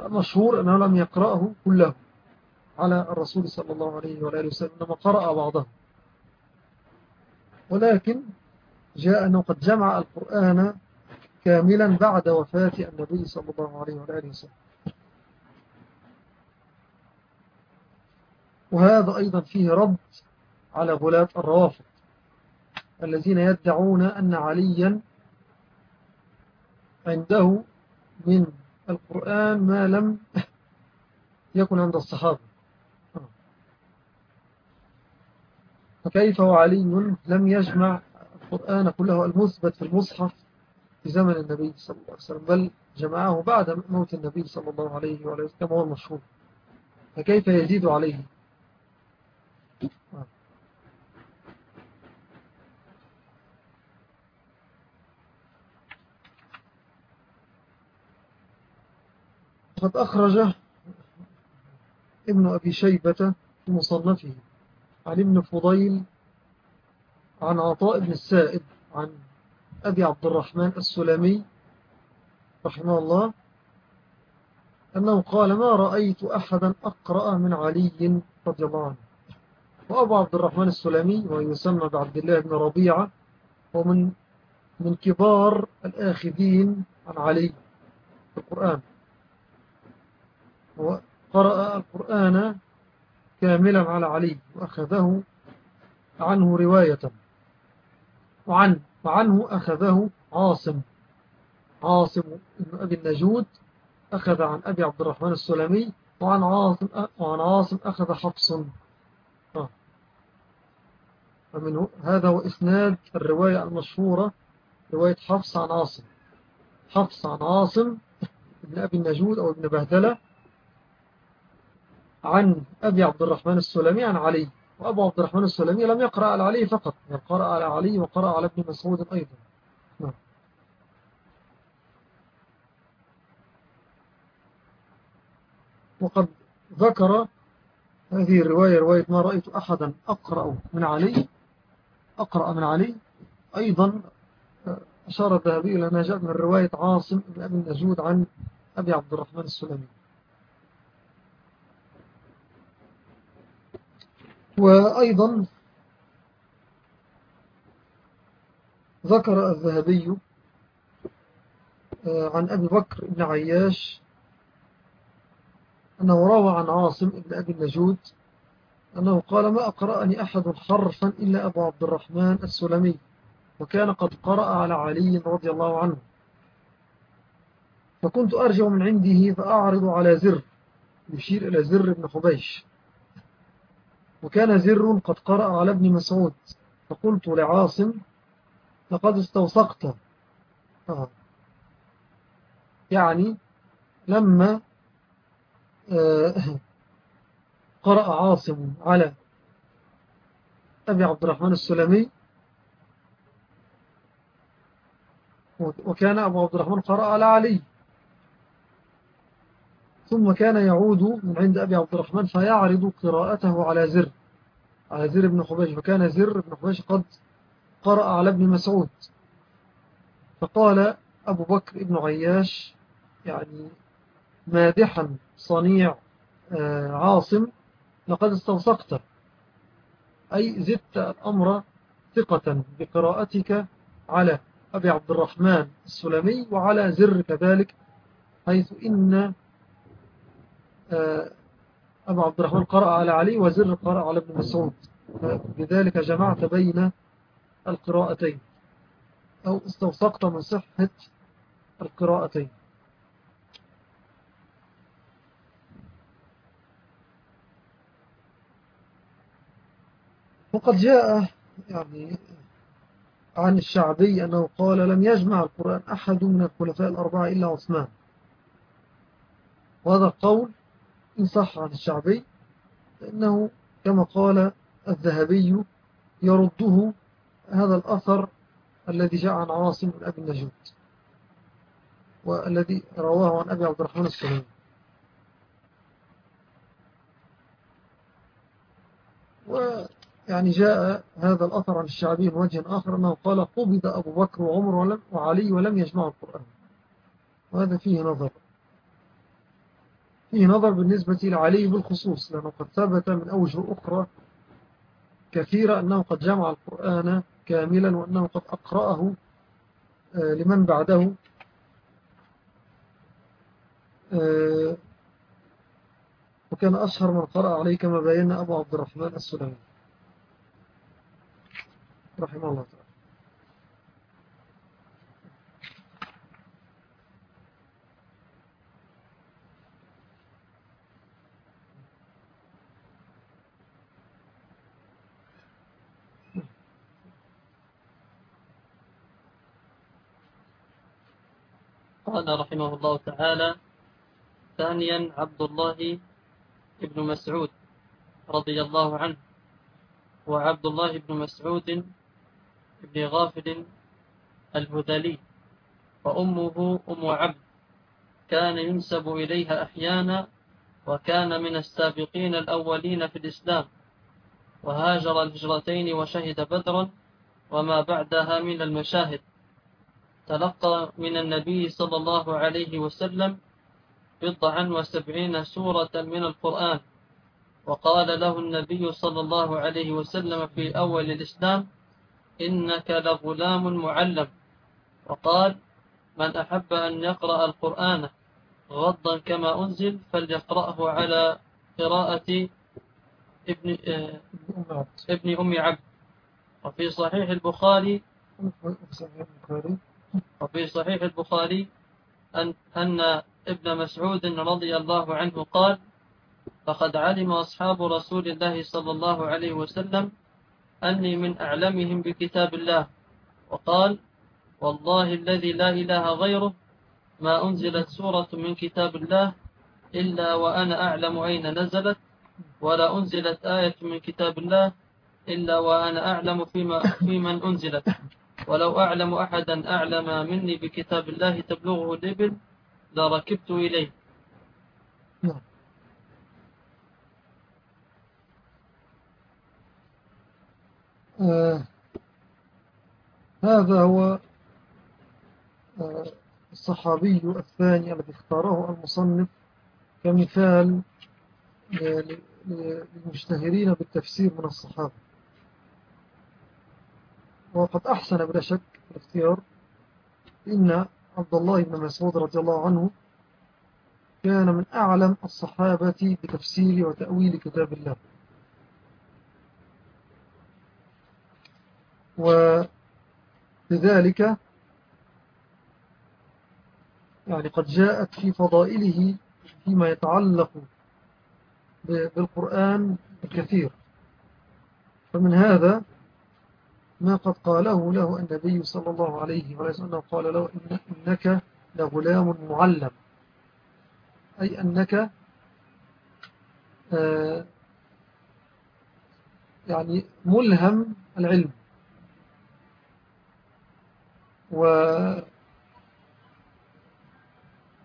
مشهور أنه لم يقرأه كله. على الرسول صلى الله عليه وآله وسلم قرأ بعضه ولكن جاء أنه قد جمع القرآن كاملا بعد وفاة النبي صلى الله عليه وآله وسلم. وهذا أيضا فيه رد على غلاة الروافض الذين يدعون أن عليا عنده من القرآن ما لم يكن عند الصحابة. فكيف وعلي لم يجمع القرآن كله المثبت في المصحف في زمن النبي صلى الله عليه وسلم بل جمعه بعد موت النبي صلى الله عليه وسلم كما هو المشهور. فكيف يزيد عليه؟ قد أخرج ابن أبي شيبة في مصنفه. عن ابن فضيل عن عطاء بن السائب عن أبي عبد الرحمن السلمي رحمه الله أنه قال ما رأيت أحدا أقرأ من علي رضي الله عنه. وأبو عبد الرحمن السلمي ويسمى بعبد الله بن ربيعة ومن من كبار الآخذين عن علي في القرآن. وقرأ القرآن كاملا على علي وأخذه عنه رواية. وعن وعنه أخذه عاصم. عاصم بن أبي النجود أخذ عن أبي عبد الرحمن السلمي وعن عاصم, وعن عاصم أخذ حفص. آه. فمن هذا هو إسناد الرواية المشهورة رواية حفص عن عاصم. حفص عن عاصم ابن أبي النجود أو ابن بهدلة عن أبي عبد الرحمن السلمي عن علي وأبو عبد الرحمن السلمي لم يقرأ على علي فقط يعني قرأ على علي وقرأ على ابن مسعود أيضا. نعم. وقد ذكر هذه الرواية رواية ما رأيت أحدا أقرأ من علي أقرأ من علي. أيضا أشار الذهبي إلى أنها جاءت من رواية عاصم بن أبي النجود عن أبي عبد الرحمن السلمي. وأيضا ذكر الذهبي آه، عن أبي بكر بن عياش أنه روى عن عاصم بن أبي النجود أنه قال ما أقرأني أحد حرفا إلا أبو عبد الرحمن السلمي وكان قد قرأ على علي رضي الله عنه. فكنت أرجع من عنده فأعرض على زر يشير إلى زر بن حبيش. وكان زر قد قرأ على ابن مسعود. فقلت لعاصم لقد استوثقت. آه. يعني لما آه قرأ عاصم على أبي عبد الرحمن السلمي وكان أبو عبد الرحمن قرأ على علي. ثم كان يعود من عند أبي عبد الرحمن فيعرض قراءته على زر على زر بن حبيش. فكان زر بن حبيش قد قرأ على ابن مسعود. فقال أبو بكر ابن عياش يعني مادحا صنيع آه، عاصم لقد استوثقت أي زدت الأمر ثقة بقراءتك على أبي عبد الرحمن السلمي وعلى زر كذلك حيث إن أبو عبد الرحمن قرأ على علي وزر قرأ على ابن مسعود. بذلك جمعت بين القراءتين. أو استوثقت من صحة القراءتين. وقد جاء يعني عن الشعبي أنه قال لم يجمع القرآن أحد من الخلفاء الأربعة إلا عثمان وهذا القول إن صح عن الشعبي فإنه كما قال الذهبي يرده هذا الأثر الذي جاء عن عاصم من أبي النجود والذي رواه عن أبي عبد الرحمن السلمي ويعني جاء هذا الأثر عن الشعبي من وجه آخر أنه قال قبض أبو بكر وعمر ولم وعلي ولم يجمع القرآن. وهذا فيه نظر. فيه نظر بالنسبة لعلي بالخصوص لأنه قد ثبت من أوجه أخرى كثيرة أنه قد جمع القرآن كاملا وأنه قد أقرأه آه، لمن بعده آه، وكان أشهر من قرأ عليه كما بينا أبو عبد الرحمن السلمي رحمه الله تعالى. قال رحمه الله تعالى ثانيا عبد الله بن مسعود رضي الله عنه. وعبد الله بن مسعود بن غافل الهذلي وأمه أم عبد. كان ينسب إليها أحيانا وكان من السابقين الأولين في الإسلام. وهاجر الهجرتين وشهد بدرا وما بعدها من المشاهد. تلقى من النبي صلى الله عليه وسلم بضعا وسبعين سورة من القرآن. وقال له النبي صلى الله عليه وسلم في أول الإسلام إنك لغلام معلم. وقال من أحب أن يقرأ القرآن غضا كما أنزل فليقرأه على قراءة ابن, ابن أم عبد. وفي صحيح البخاري وفي صحيح البخاري أن, أن ابن مسعود رضي الله عنه قال فقد علم أصحاب رسول الله صلى الله عليه وسلم أني من أعلمهم بكتاب الله وقال والله الذي لا إله غيره ما أنزلت سورة من كتاب الله إلا وأنا أعلم أين نزلت ولا أنزلت آية من كتاب الله إلا وأنا أعلم فيما في من أنزلت. ولو أعلم أحدا أعلم مني بكتاب الله تبلغه الإبل لركبت إليه. نعم آه هذا هو آه الصحابي الثاني الذي اختاره المصنف كمثال للمشتهرين بالتفسير من الصحابة. وقد أحسن بلا شك الاختيار إن عبد الله بن مسعود رضي الله عنه كان من أعلم الصحابة بتفسير وتأويل كتاب الله. ولذلك يعني قد جاءت في فضائله فيما يتعلق بالقرآن الكثير. فمن هذا ما قد قاله له النبي صلى الله عليه وسلم قال له إنك لغلام معلم. أي أنك آه، يعني ملهم العلم.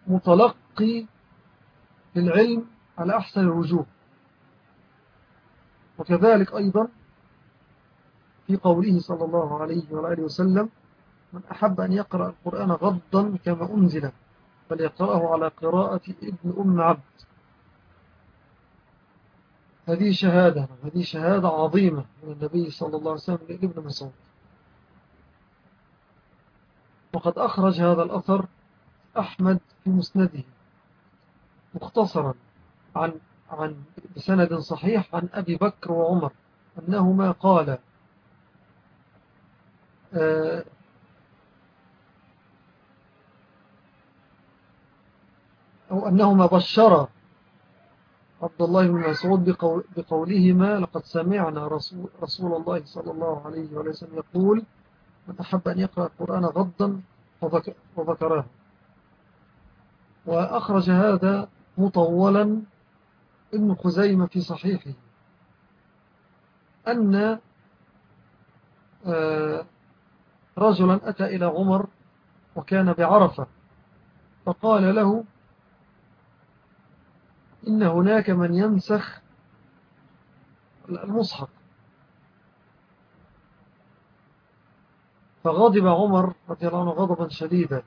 ومتلقي للعلم على أحسن الوجوه. وكذلك أيضا في قوله صلى الله عليه وآله وسلم من أحب أن يقرأ القرآن غضا كما أنزل فليقرأه على قراءة ابن أم عبد. هذه شهادة هذه شهادة عظيمة من النبي صلى الله عليه وسلم لابن مسعود. وقد أخرج هذا الأثر أحمد في مسنده مختصرا عن عن بسند صحيح عن أبي بكر وعمر أنهما قال أو أنهما بشرا عبد الله بن مسعود بقولهما لقد سمعنا رسول, رسول الله صلى الله عليه وسلم يقول من أحب أن يقرأ القرآن غضا وذكراه وأخرج هذا مطولا ابن خزيمة في صحيحه أن آه، رجلا أتى إلى عمر وكان بعرفة فقال له إن هناك من ينسخ المصحف. فغضب عمر رضي الله عنه غضبا شديدا.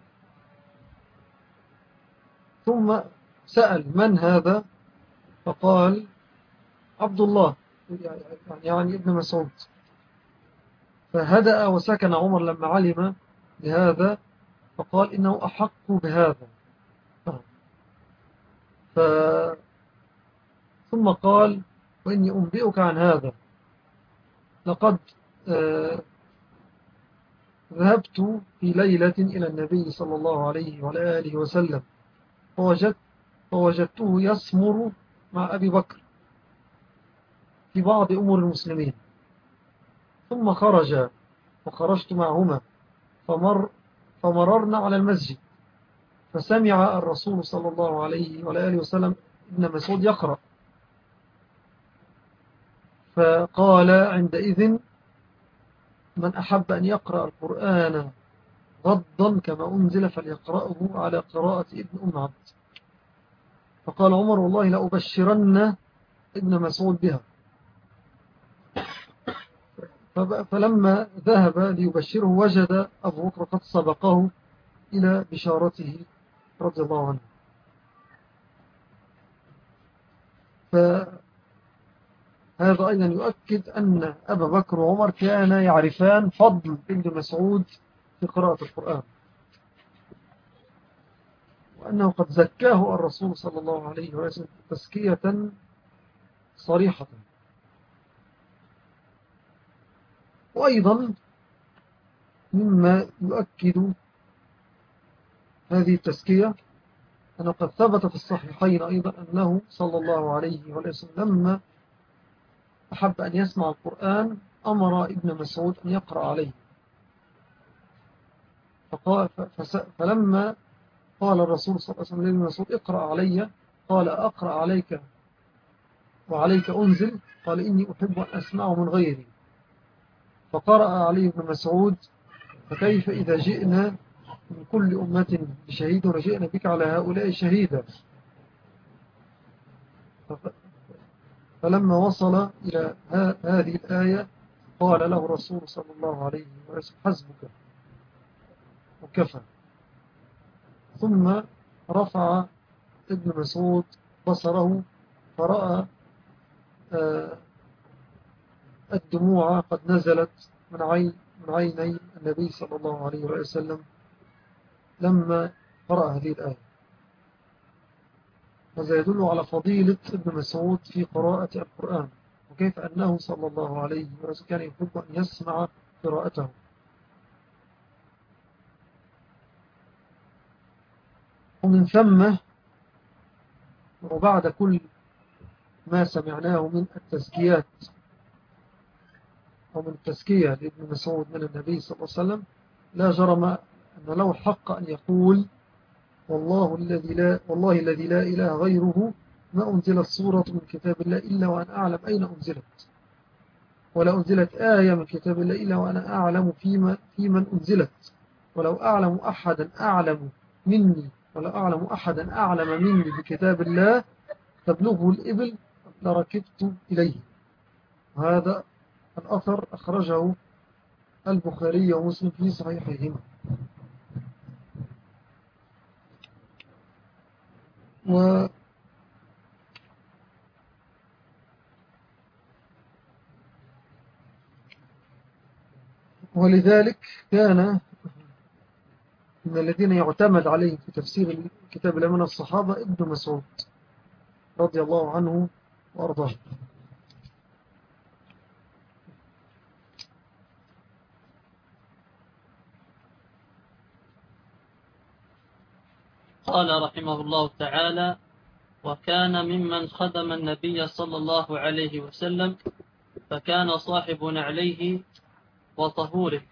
ثم سأل من هذا؟ فقال عبد الله يعني ابن مسعود. فهدأ وسكن عمر لما علم بهذا فقال إنه أحق بهذا. ف... ثم قال وإني أنبئك عن هذا. لقد آه ذهبت في ليلة إلى النبي صلى الله عليه وآله وسلم فوجدت فوجدته يسمر مع أبي بكر في بعض أمور المسلمين. ثم خرج وخرجت معهما. فمر فمررنا على المسجد. فسمع الرسول صلى الله عليه وآله وسلم ابن مسعود يقرأ. فقال عندئذ من أحب أن يقرأ القرآن غضا كما أنزل فليقرأه على قراءة ابن أم عبد. فقال عمر والله لأبشرن ابن مسعود بها. فلما ذهب ليبشره وجد أبو بكر قد سبقه إلى بشارته رضي الله عنه. فهذا أيضا يؤكد أن أبا بكر وعمر كانا يعرفان فضل ابن مسعود في قراءة القرآن وأنه قد زكاه الرسول صلى الله عليه وسلم تزكية صريحة. وأيضا مما يؤكد هذه التزكية أنه قد ثبت في الصحيحين أيضا أنه صلى الله عليه وسلم لما أحب أن يسمع القرآن أمر ابن مسعود أن يقرأ عليه. فلما قال الرسول صلى الله عليه وسلم اقرأ علي قال أقرأ عليك وعليك أنزل قال إني أحب أن أسمعه من غيري. فقرأ علي بن مسعود فكيف إذا جئنا من كل أمة بشهيد ورجئنا بك على هؤلاء شهيدا؟ فلما وصل إلى هذه الآية قال له الرسول صلى الله عليه وسلم حسبك. وكفى. ثم رفع ابن مسعود بصره فرأى آه، الدموع قد نزلت من عين من عيني النبي صلى الله عليه وسلم لما قرأ هذه الآية. هذا يدل على فضيلة ابن مسعود في قراءة القرآن وكيف أنه صلى الله عليه وسلم كان يحب أن يسمع قراءته. ومن ثم وبعد كل ما سمعناه من التزكيات أو من التزكية لابن مسعود من النبي صلى الله عليه وسلم لا جرم أن له الحق أن يقول والله الذي لا, والله الذي لا إله غيره ما أنزلت صورة من كتاب الله إلا وأنا أعلم أين أنزلت. ولا أنزلت آية من كتاب الله إلا وأنا أعلم فيما في من أنزلت. ولو أعلم أحدا أعلم مني ولا أعلم أحدا أعلم مني بكتاب الله تبلغه الإبل لركبت إليه. وهذا الأثر أخرجه البخاري ومسلم في صحيحهما. و ولذلك كان من الذين يعتمد عليهم في تفسير كتاب من الصحابة ابن مسعود رضي الله عنه وأرضاه. قال رحمه الله تعالى وكان ممن خدم النبي صلى الله عليه وسلم فكان صاحب نعليه وطهوره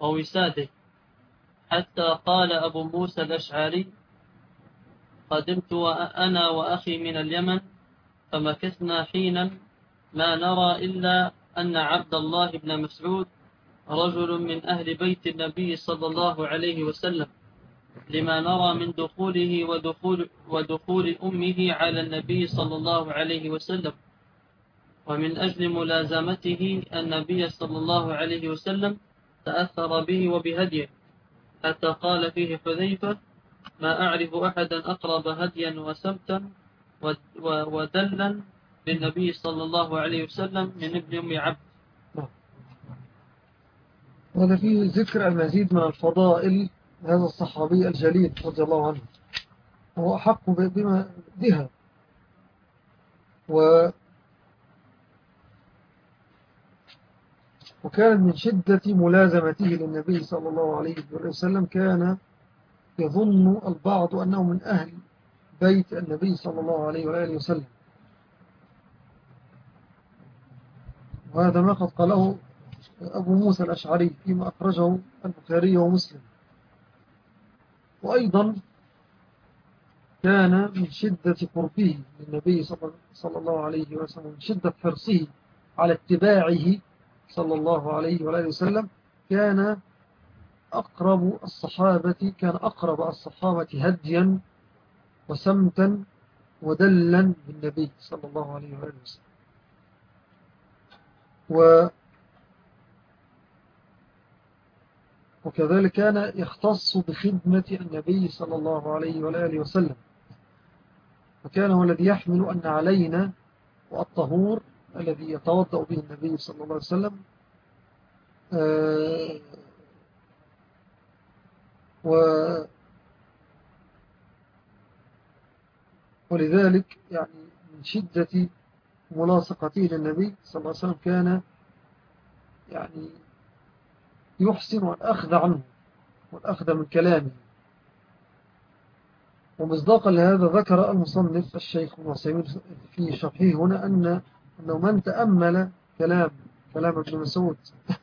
ووساده. حتى قال أبو موسى الأشعري قدمت أنا وأخي من اليمن فمكثنا حينا ما نرى إلا أن عبد الله بن مسعود رجل من أهل بيت النبي صلى الله عليه وسلم. لما نرى من دخوله ودخول, ودخول أمه على النبي صلى الله عليه وسلم. ومن أجل ملازمته النبي صلى الله عليه وسلم تأثر به وبهديه. حتى قال فيه حذيفة ما أعرف أحدا أقرب هديا وسمتا ودلا للنبي صلى الله عليه وسلم من ابن أم عبد. هذا فيه ذكر المزيد من الفضائل هذا الصحابي الجليل رضي الله عنه. هو أحق بما بها. و وكان من شدة ملازمته للنبي صلى الله عليه وسلم كان يظن البعض أنه من أهل بيت النبي صلى الله عليه وآله وسلم. وهذا ما قد قاله أبو موسى الأشعري فيما أخرجه البخاري ومسلم. وأيضا كان من شدة قربه للنبي صلى الله عليه وسلم من شدة حرصه على اتباعه صلى الله عليه وآله وسلم كان أقرب الصحابة كان أقرب الصحابة هديا وسمتا ودلا بالنبي صلى الله عليه وآله وسلم و وكذلك كان يختص بخدمة النبي صلى الله عليه وآله وسلم. وكان هو الذي يحمل أن علينا والطهور الذي يتوضأ به النبي صلى الله عليه وسلم آه، و ولذلك يعني من شدة ملاصقته للنبي صلى الله عليه وسلم كان يعني يحسن الأخذ عنه والأخذ من كلامه. ومصداقا لهذا ذكر المصنف الشيخ المعصيمين في شرحه هنا أن أنه من تأمل كلام كلام ابن مسعود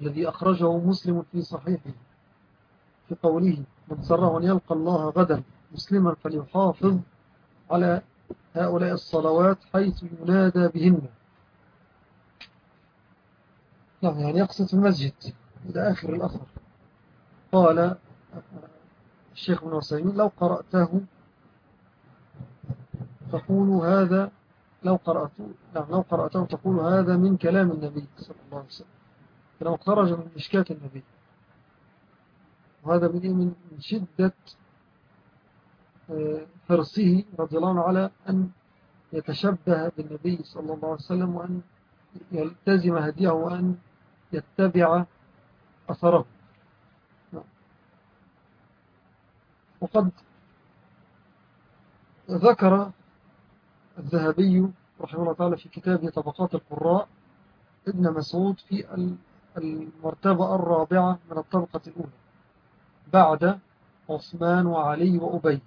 الذي أخرجه مسلم في صحيحه في قوله من سره أن يلقى الله غدا مسلما فليحافظ على هؤلاء الصلوات حيث ينادى بهن. نعم يعني يقصد في المسجد إلى آخر الأثر. قال الشيخ بن عثيمين لو قرأته تقول هذا لو قرأته نعم لو قرأته تقول هذا من كلام النبي صلى الله عليه وسلم. لو خرج من مشكاة النبي. وهذا من شدة آه، حرصه رضي الله عنه على أن يتشبه بالنبي صلى الله عليه وسلم وأن يلتزم هديه وأن يتبع أثره. وقد ذكر الذهبي رحمه الله تعالى في كتابه طبقات القراء ابن مسعود في المرتبة الرابعة من الطبقة الأولى بعد عثمان وعلي وأبي.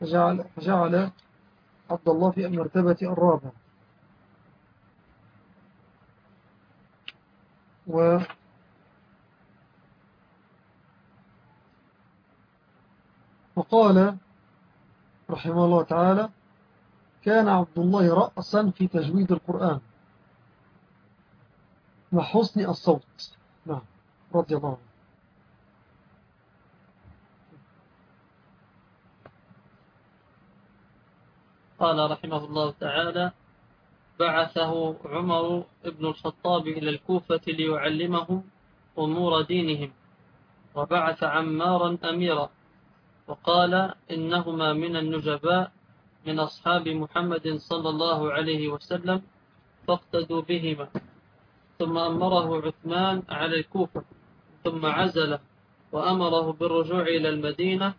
فجعل, فجعل عبد الله في المرتبة الرابعة. و وقال رحمه الله تعالى كان عبد الله رأسا في تجويد القرآن وحسن الصوت. نعم رضي الله عنه. قال رحمه الله تعالى بعثه عمر بن الخطاب إلى الكوفة ليعلمهم أمور دينهم وبعث عمارا أميرا وقال إنهما من النجباء من أصحاب محمد صلى الله عليه وسلم فاقتدوا بهما. ثم أمره عثمان على الكوفة ثم عزل وأمره بالرجوع إلى المدينة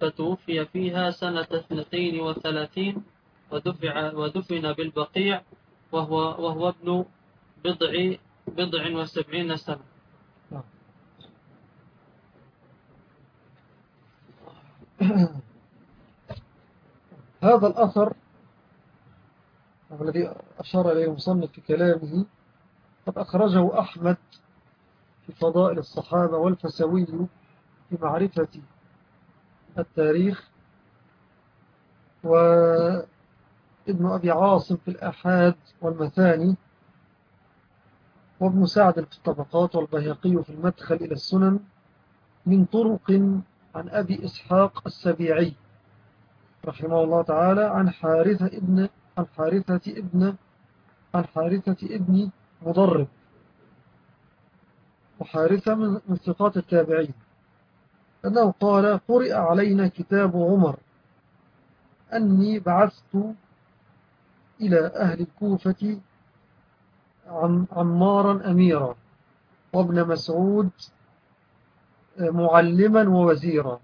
فتوفي فيها سنة اثنتين وثلاثين ودفع ودفن بالبقيع وهو, وهو ابن بضع, بضع وسبعين سنة. هذا الأثر الذي أشار إليه مصنف في كلامه قد أخرجه أحمد في فضائل الصحابة والفسوي في معرفة التاريخ وابن أبي عاصم في الأحاد والمثاني وابن سعد في الطبقات والبيهقي في المدخل إلى السنن من طرق عن أبي إسحاق السبيعي رحمه الله تعالى عن حارثة ابن عن حارثة ابن عن حارثة ابن مضرب. وحارثة من ثقات التابعين. أنه قال قرئ علينا كتاب عمر أني بعثت إلى أهل الكوفة عمارا أميرا وابن مسعود معلما ووزيرا.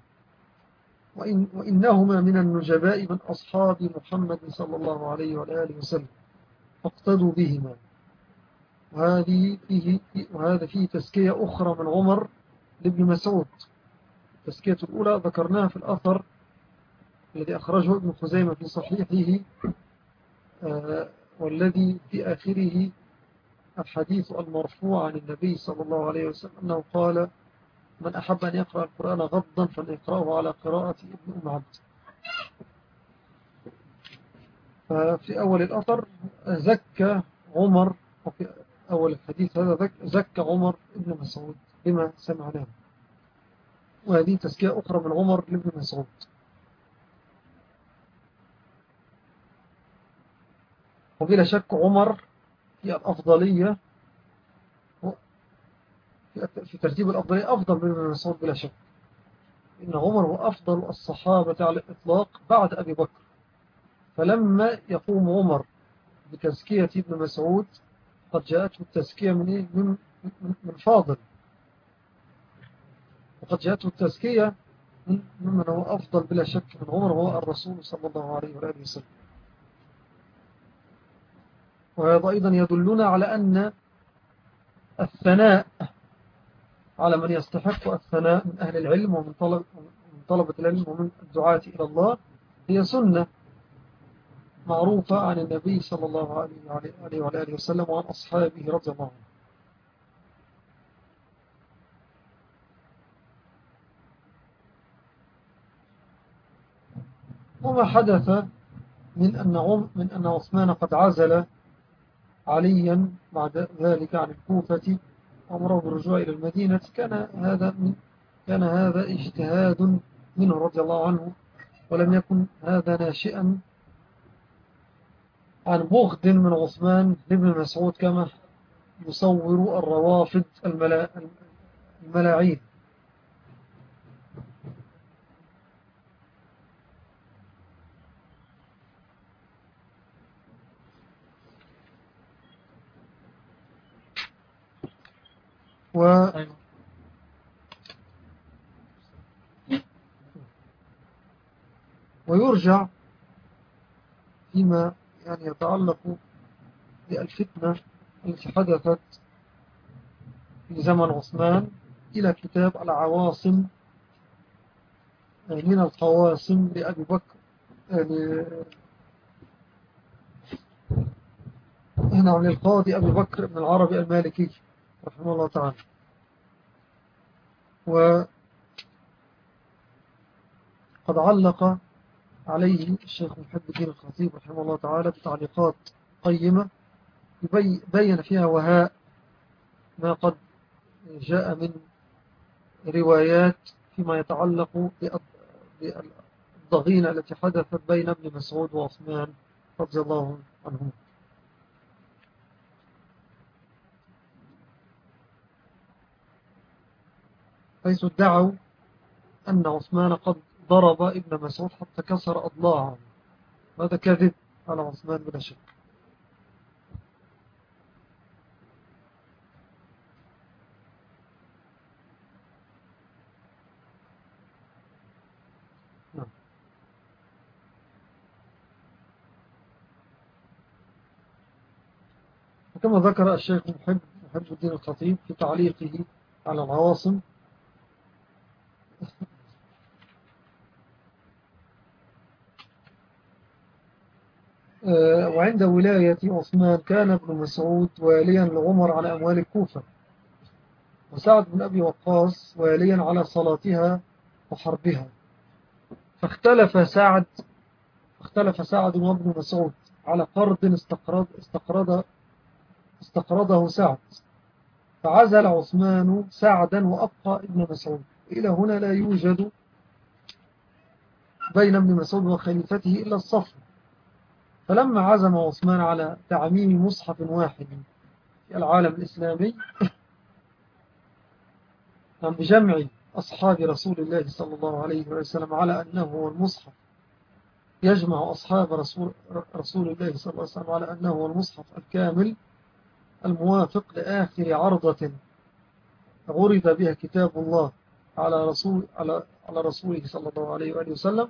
وإن وإنهما من النجباء من أصحاب محمد صلى الله عليه وآله وسلم. فاقتدوا بهما. وهذه فيه وهذا فيه تزكية أخرى من عمر لابن مسعود. التزكية الأولى ذكرناها في الأثر الذي أخرجه ابن خزيمة في صحيحه آه، والذي في آخره الحديث المرفوع عن النبي صلى الله عليه وسلم أنه قال من أحب أن يقرأ القرآن غضا فليقرأه على قراءة ابن أم عبد. ففي أول الأثر زكى عمر وفي أول الحديث هذا زكى عمر ابن مسعود بما سمعناه. وهذه تزكية أخرى من عمر لابن مسعود. وبلا شك عمر هي الأفضلية في ترتيب الأفضلية أفضل من ابن مسعود بلا شك. إن عمر هو أفضل الصحابة على الإطلاق بعد أبي بكر. فلما يقوم عمر بتزكية ابن مسعود قد جاءته التزكية من, إيه؟ من, من فاضل. وقد جاءته التزكية من ممن هو أفضل بلا شك من عمر هو الرسول صلى الله عليه وآله وسلم. وهذا أيضا يدلنا على أن الثناء على من يستحق الثناء من أهل العلم ومن طلب من طلبة العلم ومن الدعاة إلى الله هي سنة معروفة عن النبي صلى الله عليه وآله وسلم وعن أصحابه رضي الله عنه. وما حدث من أن, من أن عثمان قد عزل عليا بعد ذلك عن الكوفة أمره بالرجوع إلى المدينة كان هذا من كان هذا اجتهاد منه رضي الله عنه ولم يكن هذا ناشئا عن بغض من عثمان لابن مسعود كما يصور الروافد الملاعين. و ويرجع فيما يعني يتعلق بالفتنة التي حدثت في زمن عثمان إلى كتاب العواصم من القواسم لأبي بكر يعني هنا من القاضي أبي بكر بن العربي المالكي رحمه الله تعالى. وقد علق عليه الشيخ محب الدين الخطيب رحمه الله تعالى بتعليقات قيمة بين فيها وهاء ما قد جاء من روايات فيما يتعلق بالضغينة التي حدثت بين ابن مسعود وعثمان رضي الله عنهم حيث ادعوا أن عثمان قد ضرب ابن مسعود حتى كسر أضلاعه هذا كذب على عثمان بلا شك نعم. وكما ذكر الشيخ محب محب الدين الخطيب في تعليقه على العواصم وعند ولاية عثمان كان ابن مسعود واليا لعمر على أموال الكوفة وسعد بن أبي وقاص واليا على صلاتها وحربها. فاختلف سعد اختلف سعد وابن مسعود على قرض استقرض استقرض استقرضه سعد. فعزل عثمان سعدا وأبقى ابن مسعود. إلى هنا لا يوجد بين ابن مسعود وخليفته إلا الصفر فلما عزم عثمان على تعميم مصحف واحد في العالم الإسلامي بجمع أصحاب رسول الله صلى الله عليه وسلم على أنه هو المصحف. يجمع أصحاب رسول, رسول الله صلى الله عليه وسلم على أنه هو المصحف الكامل الموافق لآخر عرضة غرد بها كتاب الله. على رسول على على رسوله صلى الله عليه وآله وسلم.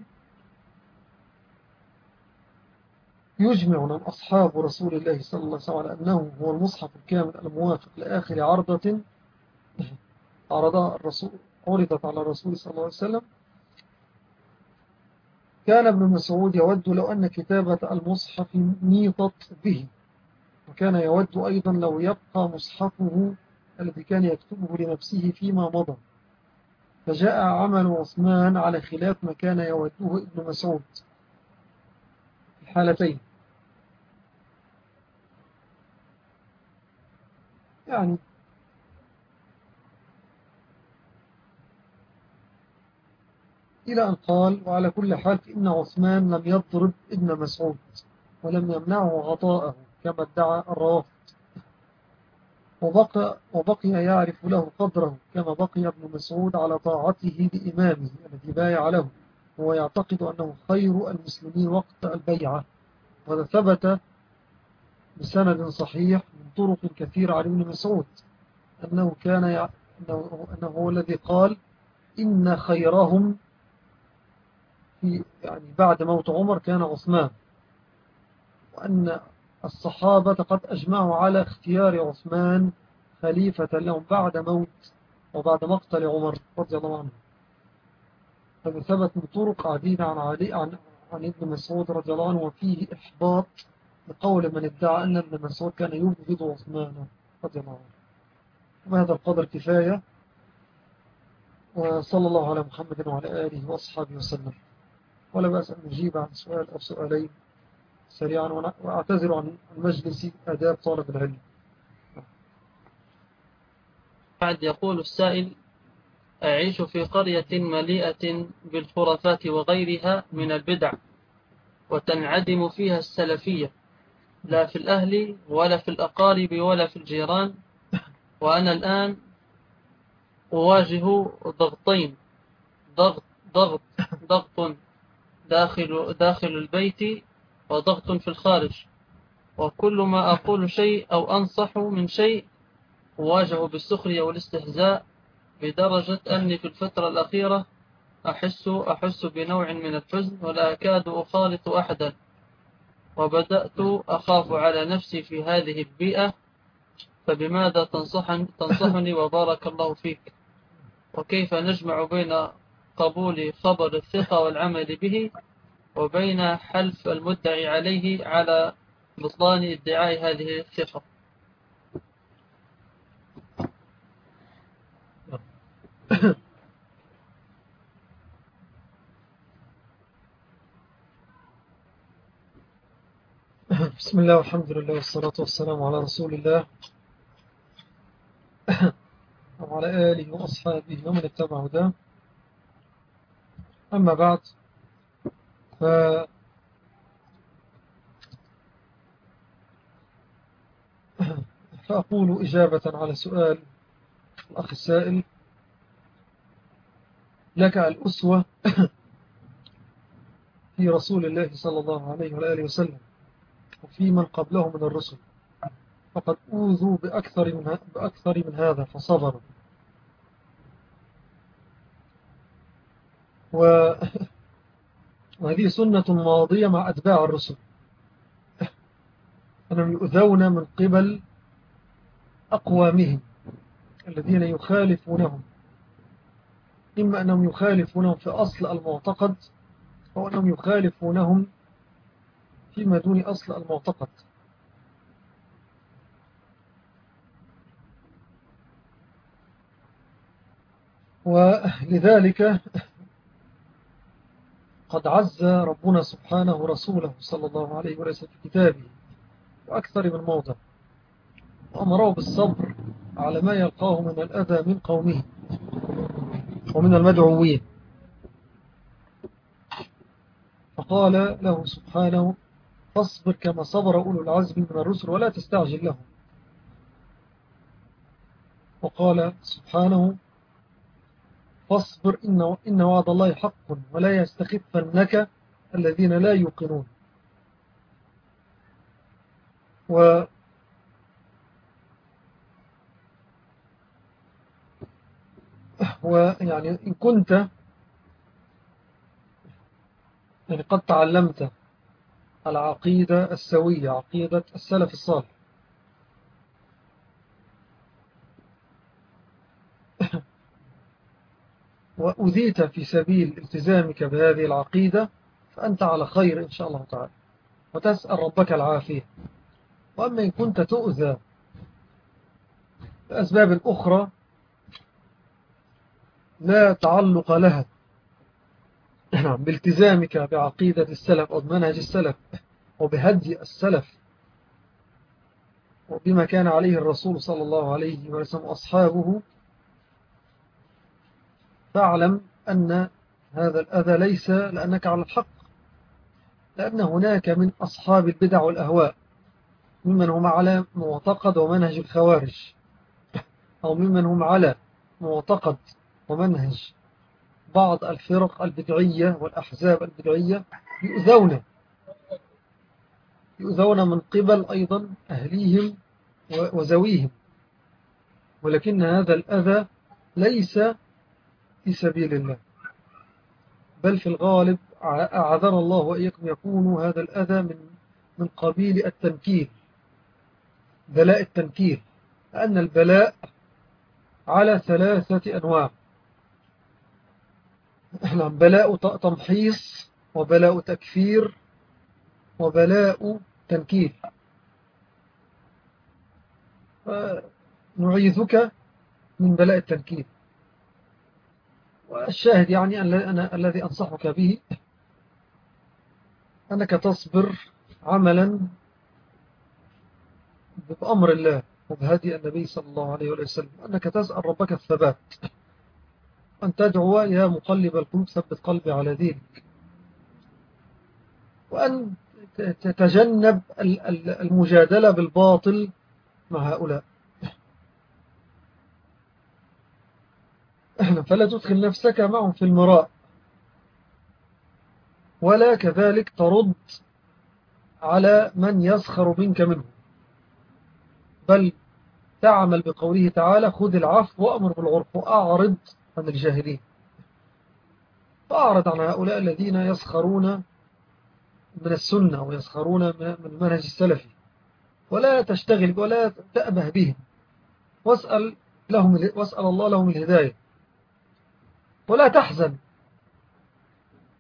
يجمع من أصحاب رسول الله صلى الله عليه وسلم أنه هو المصحف الكامل الموافق لآخر عرضة عرضها الرسول عرضت على الرسول صلى الله عليه وسلم. كان ابن مسعود يود لو أن كتابة المصحف نيطت به وكان يود أيضا لو يبقى مصحفه الذي كان يكتبه لنفسه فيما مضى. فجاء عمل عثمان على خلاف ما كان يوده ابن مسعود في الحالتين. يعني إلى أن قال وعلى كل حال فإن عثمان لم يضرب ابن مسعود ولم يمنعه عطاءه كما ادعى الروافض. وبقى, وبقي يعرف له قدره كما بقي ابن مسعود على طاعته لإمامه الذي بايع له. هو يعتقد أنه خير المسلمين وقت البيعة. وهذا ثبت بسند صحيح من طرق كثيرة عن ابن مسعود. أنه كان أنه, أنه هو الذي قال إن خيرهم في يعني بعد موت عمر كان عثمان. وأن الصحابة قد أجمعوا على اختيار عثمان خليفة لهم بعد موت وبعد مقتل عمر رضي الله عنه. هذا ثبت من طرق عديدة عن, عن, عن ابن مسعود رضي الله عنه وفيه إحباط لقول من ادعى أن ابن مسعود كان يبغض عثمان رضي الله عنه. وهذا القدر كفاية. وصلى الله على محمد وعلى آله وأصحابه وسلم. ولا بأس أن نجيب عن سؤال أو سؤالين. سريعا وأعتذر عن مجلس أداب طالب العلم. بعد يقول السائل أعيش في قرية مليئة بالخرافات وغيرها من البدع وتنعدم فيها السلفية لا في الأهل ولا في الأقارب ولا في الجيران وأنا الآن أواجه ضغطين ضغط ضغط ضغط داخل, داخل البيت وضغط في الخارج. وكل ما أقول شيء أو أنصح من شيء أواجه بالسخرية والاستهزاء بدرجة أني في الفترة الأخيرة أحس, أحس بنوع من الحزن ولا أكاد أخالط أحدا. وبدأت أخاف على نفسي في هذه البيئة فبماذا تنصحني وبارك الله فيك؟ وكيف نجمع بين قبول خبر الثقة والعمل به وبين حلف المدعي عليه على بطلان ادعاء هذه الثقة. بسم الله والحمد لله والصلاة والسلام على رسول الله. وعلى آله وأصحابه ومن اتبع هداه أما بعد ف فأقول إجابة على سؤال الأخ السائل. لك الأسوة في رسول الله صلى الله عليه وآله وسلم وفي من قبله من الرسل. فقد أوذوا بأكثر من, بأكثر من هذا فصبروا. و وهذه سنة ماضية مع أتباع الرسل. أنهم يؤذون من قبل أقوامهم الذين يخالفونهم. إما أنهم يخالفونهم في أصل المعتقد أو أنهم يخالفونهم فيما دون أصل المعتقد. ولذلك قد عز ربنا سبحانه رسوله صلى الله عليه وسلم في كتابه وأكثر من موضع. وأمره بالصبر على ما يلقاه من الأذى من قومه ومن المدعوين. فقال له سبحانه فاصبر كما صبر أولو العزم من الرسل ولا تستعجل لهم. وقال سبحانه فاصبر إن, إن وعد الله حق ولا يستخفنك الذين لا يوقنون. و ويعني إن كنت يعني قد تعلمت العقيدة السوية عقيدة السلف الصالح. وأذيت في سبيل التزامك بهذه العقيدة فأنت على خير إن شاء الله تعالى. وتسأل ربك العافية. وأما إن كنت تؤذى لأسباب أخرى لا تعلق لها. نعم، بالتزامك بعقيدة السلف أو بمنهج السلف وبهدي السلف وبما كان عليه الرسول صلى الله عليه وسلم أصحابه فاعلم أن هذا الأذى ليس لأنك على الحق لأن هناك من أصحاب البدع والأهواء ممن هم على معتقد ومنهج الخوارج أو ممن هم على معتقد ومنهج بعض الفرق البدعية والأحزاب البدعية يؤذون يؤذون من قبل أيضا أهليهم وزويهم ولكن هذا الأذى ليس في سبيل الله. بل في الغالب أعذر الله وإياكم يكون هذا الأذى من من قبيل التنكيل بلاء التنكيل لأن البلاء على ثلاثة أنواع. نعم بلاء تمحيص وبلاء تكفير وبلاء تنكيل نعيذك من بلاء التنكيل والشاهد يعني أنا الذي أنصحك به أنك تصبر عملا بأمر الله وبهدي النبي صلى الله عليه وسلم أنك تسأل ربك الثبات أن تدعو يا مقلب القلوب ثبت قلبي على دينك وأن تتجنب المجادلة بالباطل مع هؤلاء. فلا تدخل نفسك معهم في المراء. ولا كذلك ترد على من يسخر منك منه بل تعمل بقوله تعالى خذ العفو وأمر بالعرف وأعرض عن الجاهلين. فأعرض عن هؤلاء الذين يسخرون من السنة ويسخرون من المنهج السلفي. ولا تشتغل ولا تأبه بهم. واسأل, لهم واسأل الله لهم الهداية. ولا تحزن.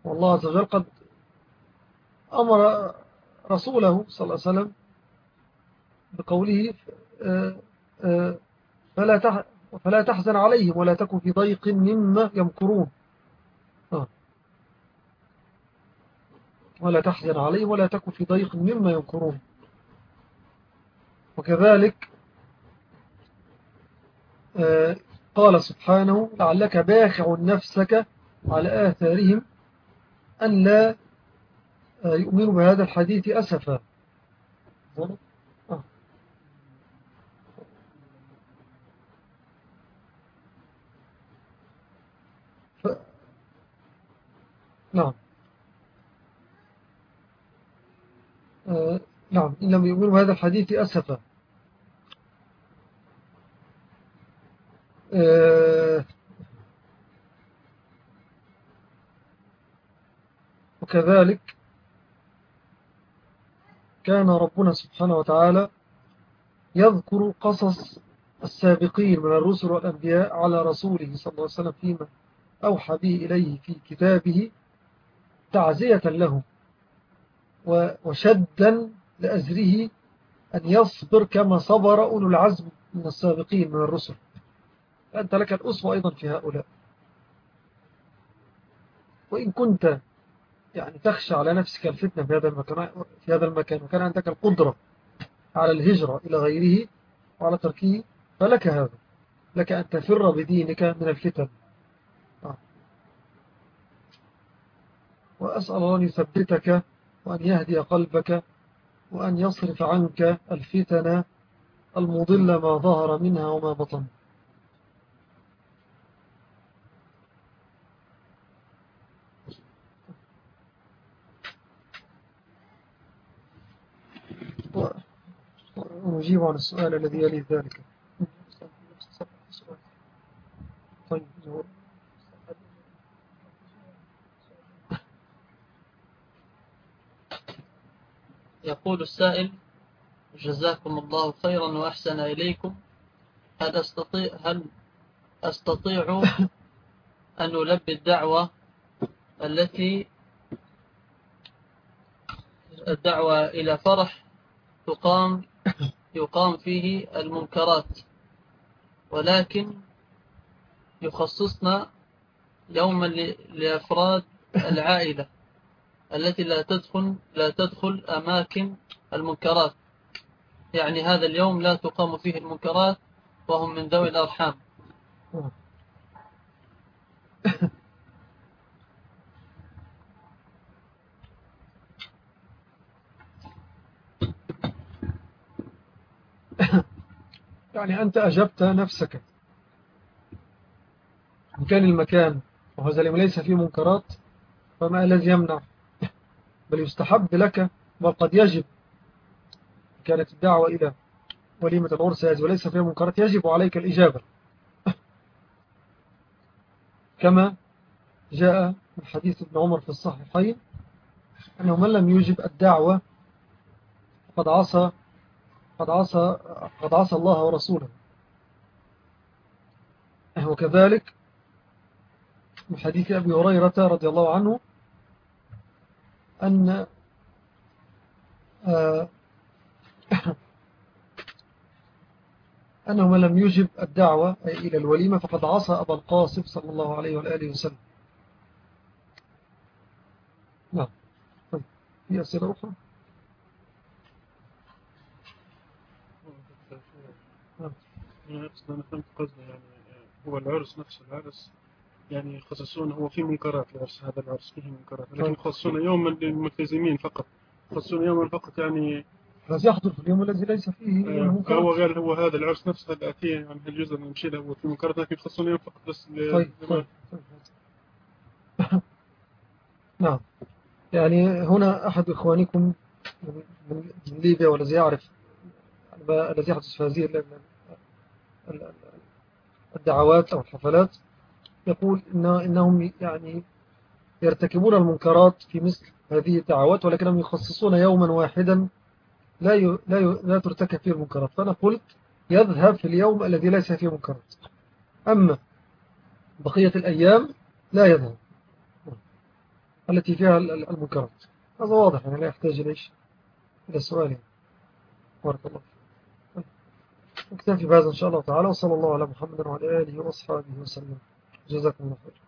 والله عز وجل قد أمر رسوله صلى الله عليه وسلم بقوله آه، آه، فلا فلا تحزن عليهم ولا تكن في ضيق مما يمكرون. آه. ولا تحزن عليهم ولا تكن في ضيق مما يمكرون. وكذلك قال سبحانه لعلك باخع نفسك على آثارهم أن لا يؤمنوا بهذا الحديث أسفا. ف... نعم. آه نعم. إن لم يؤمنوا بهذا الحديث أسفا. وكذلك كان ربنا سبحانه وتعالى يذكر قصص السابقين من الرسل والأنبياء على رسوله صلى الله عليه وسلم فيما أوحى به إليه في كتابه تعزية له وشدا لأزره أن يصبر كما صبر أولو العزم من السابقين من الرسل. فأنت لك الأسوة أيضا في هؤلاء. وإن كنت يعني تخشى على نفسك الفتنة في هذا المكان في هذا المكان وكان عندك القدرة على الهجرة إلى غيره وعلى تركه فلك هذا. لك أن تفر بدينك من الفتن. وأسأل الله أن يثبتك وأن يهدي قلبك وأن يصرف عنك الفتن المضلة ما ظهر منها وما بطن. نجيب عن السؤال الذي يلي ذلك. طيب يقول السائل جزاكم الله خيرا وأحسن إليكم. هل أستطيع, هل أستطيع أن ألبي الدعوة التي الدعوة إلى فرح تقام يقام فيه المنكرات. ولكن يخصصنا يوما لأفراد العائلة التي لا تدخل لا تدخل أماكن المنكرات. يعني هذا اليوم لا تقام فيه المنكرات وهم من ذوي الأرحام. يعني أنت أجبت نفسك. إن كان المكان وهذا ليس فيه منكرات فما الذي يمنع؟ بل يستحب لك بل قد يجب كانت الدعوة إلى وليمة العرس هذه وليس فيها منكرات يجب عليك الإجابة. كما جاء من حديث ابن عمر في الصحيحين أنه من لم يجب الدعوة قد عصى قد عصى قد عصى الله ورسوله. وكذلك من حديث أبي هريرة رضي الله عنه أن آه، أنه من لم يجب الدعوة إلى الوليمة فقد عصى أبا القاسم صلى الله عليه وآله وسلم. نعم. طيب في أسئلة أخرى؟ أنا فهمت قصده يعني هو العرس نفس العرس يعني يخصصون هو في منكرات العرس هذا العرس فيه منكرات لكن يخصصون يوما للملتزمين فقط يخصصون يوما فقط يعني بس يحضر في اليوم الذي ليس فيه منكرات هو غير هو هذا العرس نفسه فيه يعني الجزء اللي نمشي له هو في منكرات لكن يخصصون يوم فقط بس طيب, طيب. نعم يعني هنا أحد إخوانكم من ليبيا والذي يعرف الذي يحدث في هذه الدعوات أو الحفلات يقول إن إنهم يعني يرتكبون المنكرات في مثل هذه الدعوات ولكنهم يخصصون يوما واحدا لا ي... لا, ي... لا ترتكب فيه المنكرات. فأنا قلت يذهب في اليوم الذي ليس فيه منكرات. أما بقية الأيام لا يذهب التي فيها المنكرات. هذا واضح يعني لا يحتاج إلى السؤال بارك الله نكتفي بهذا إن شاء الله تعالى وصلى الله على محمد وعلى آله وأصحابه وسلم. جزاكم الله خير.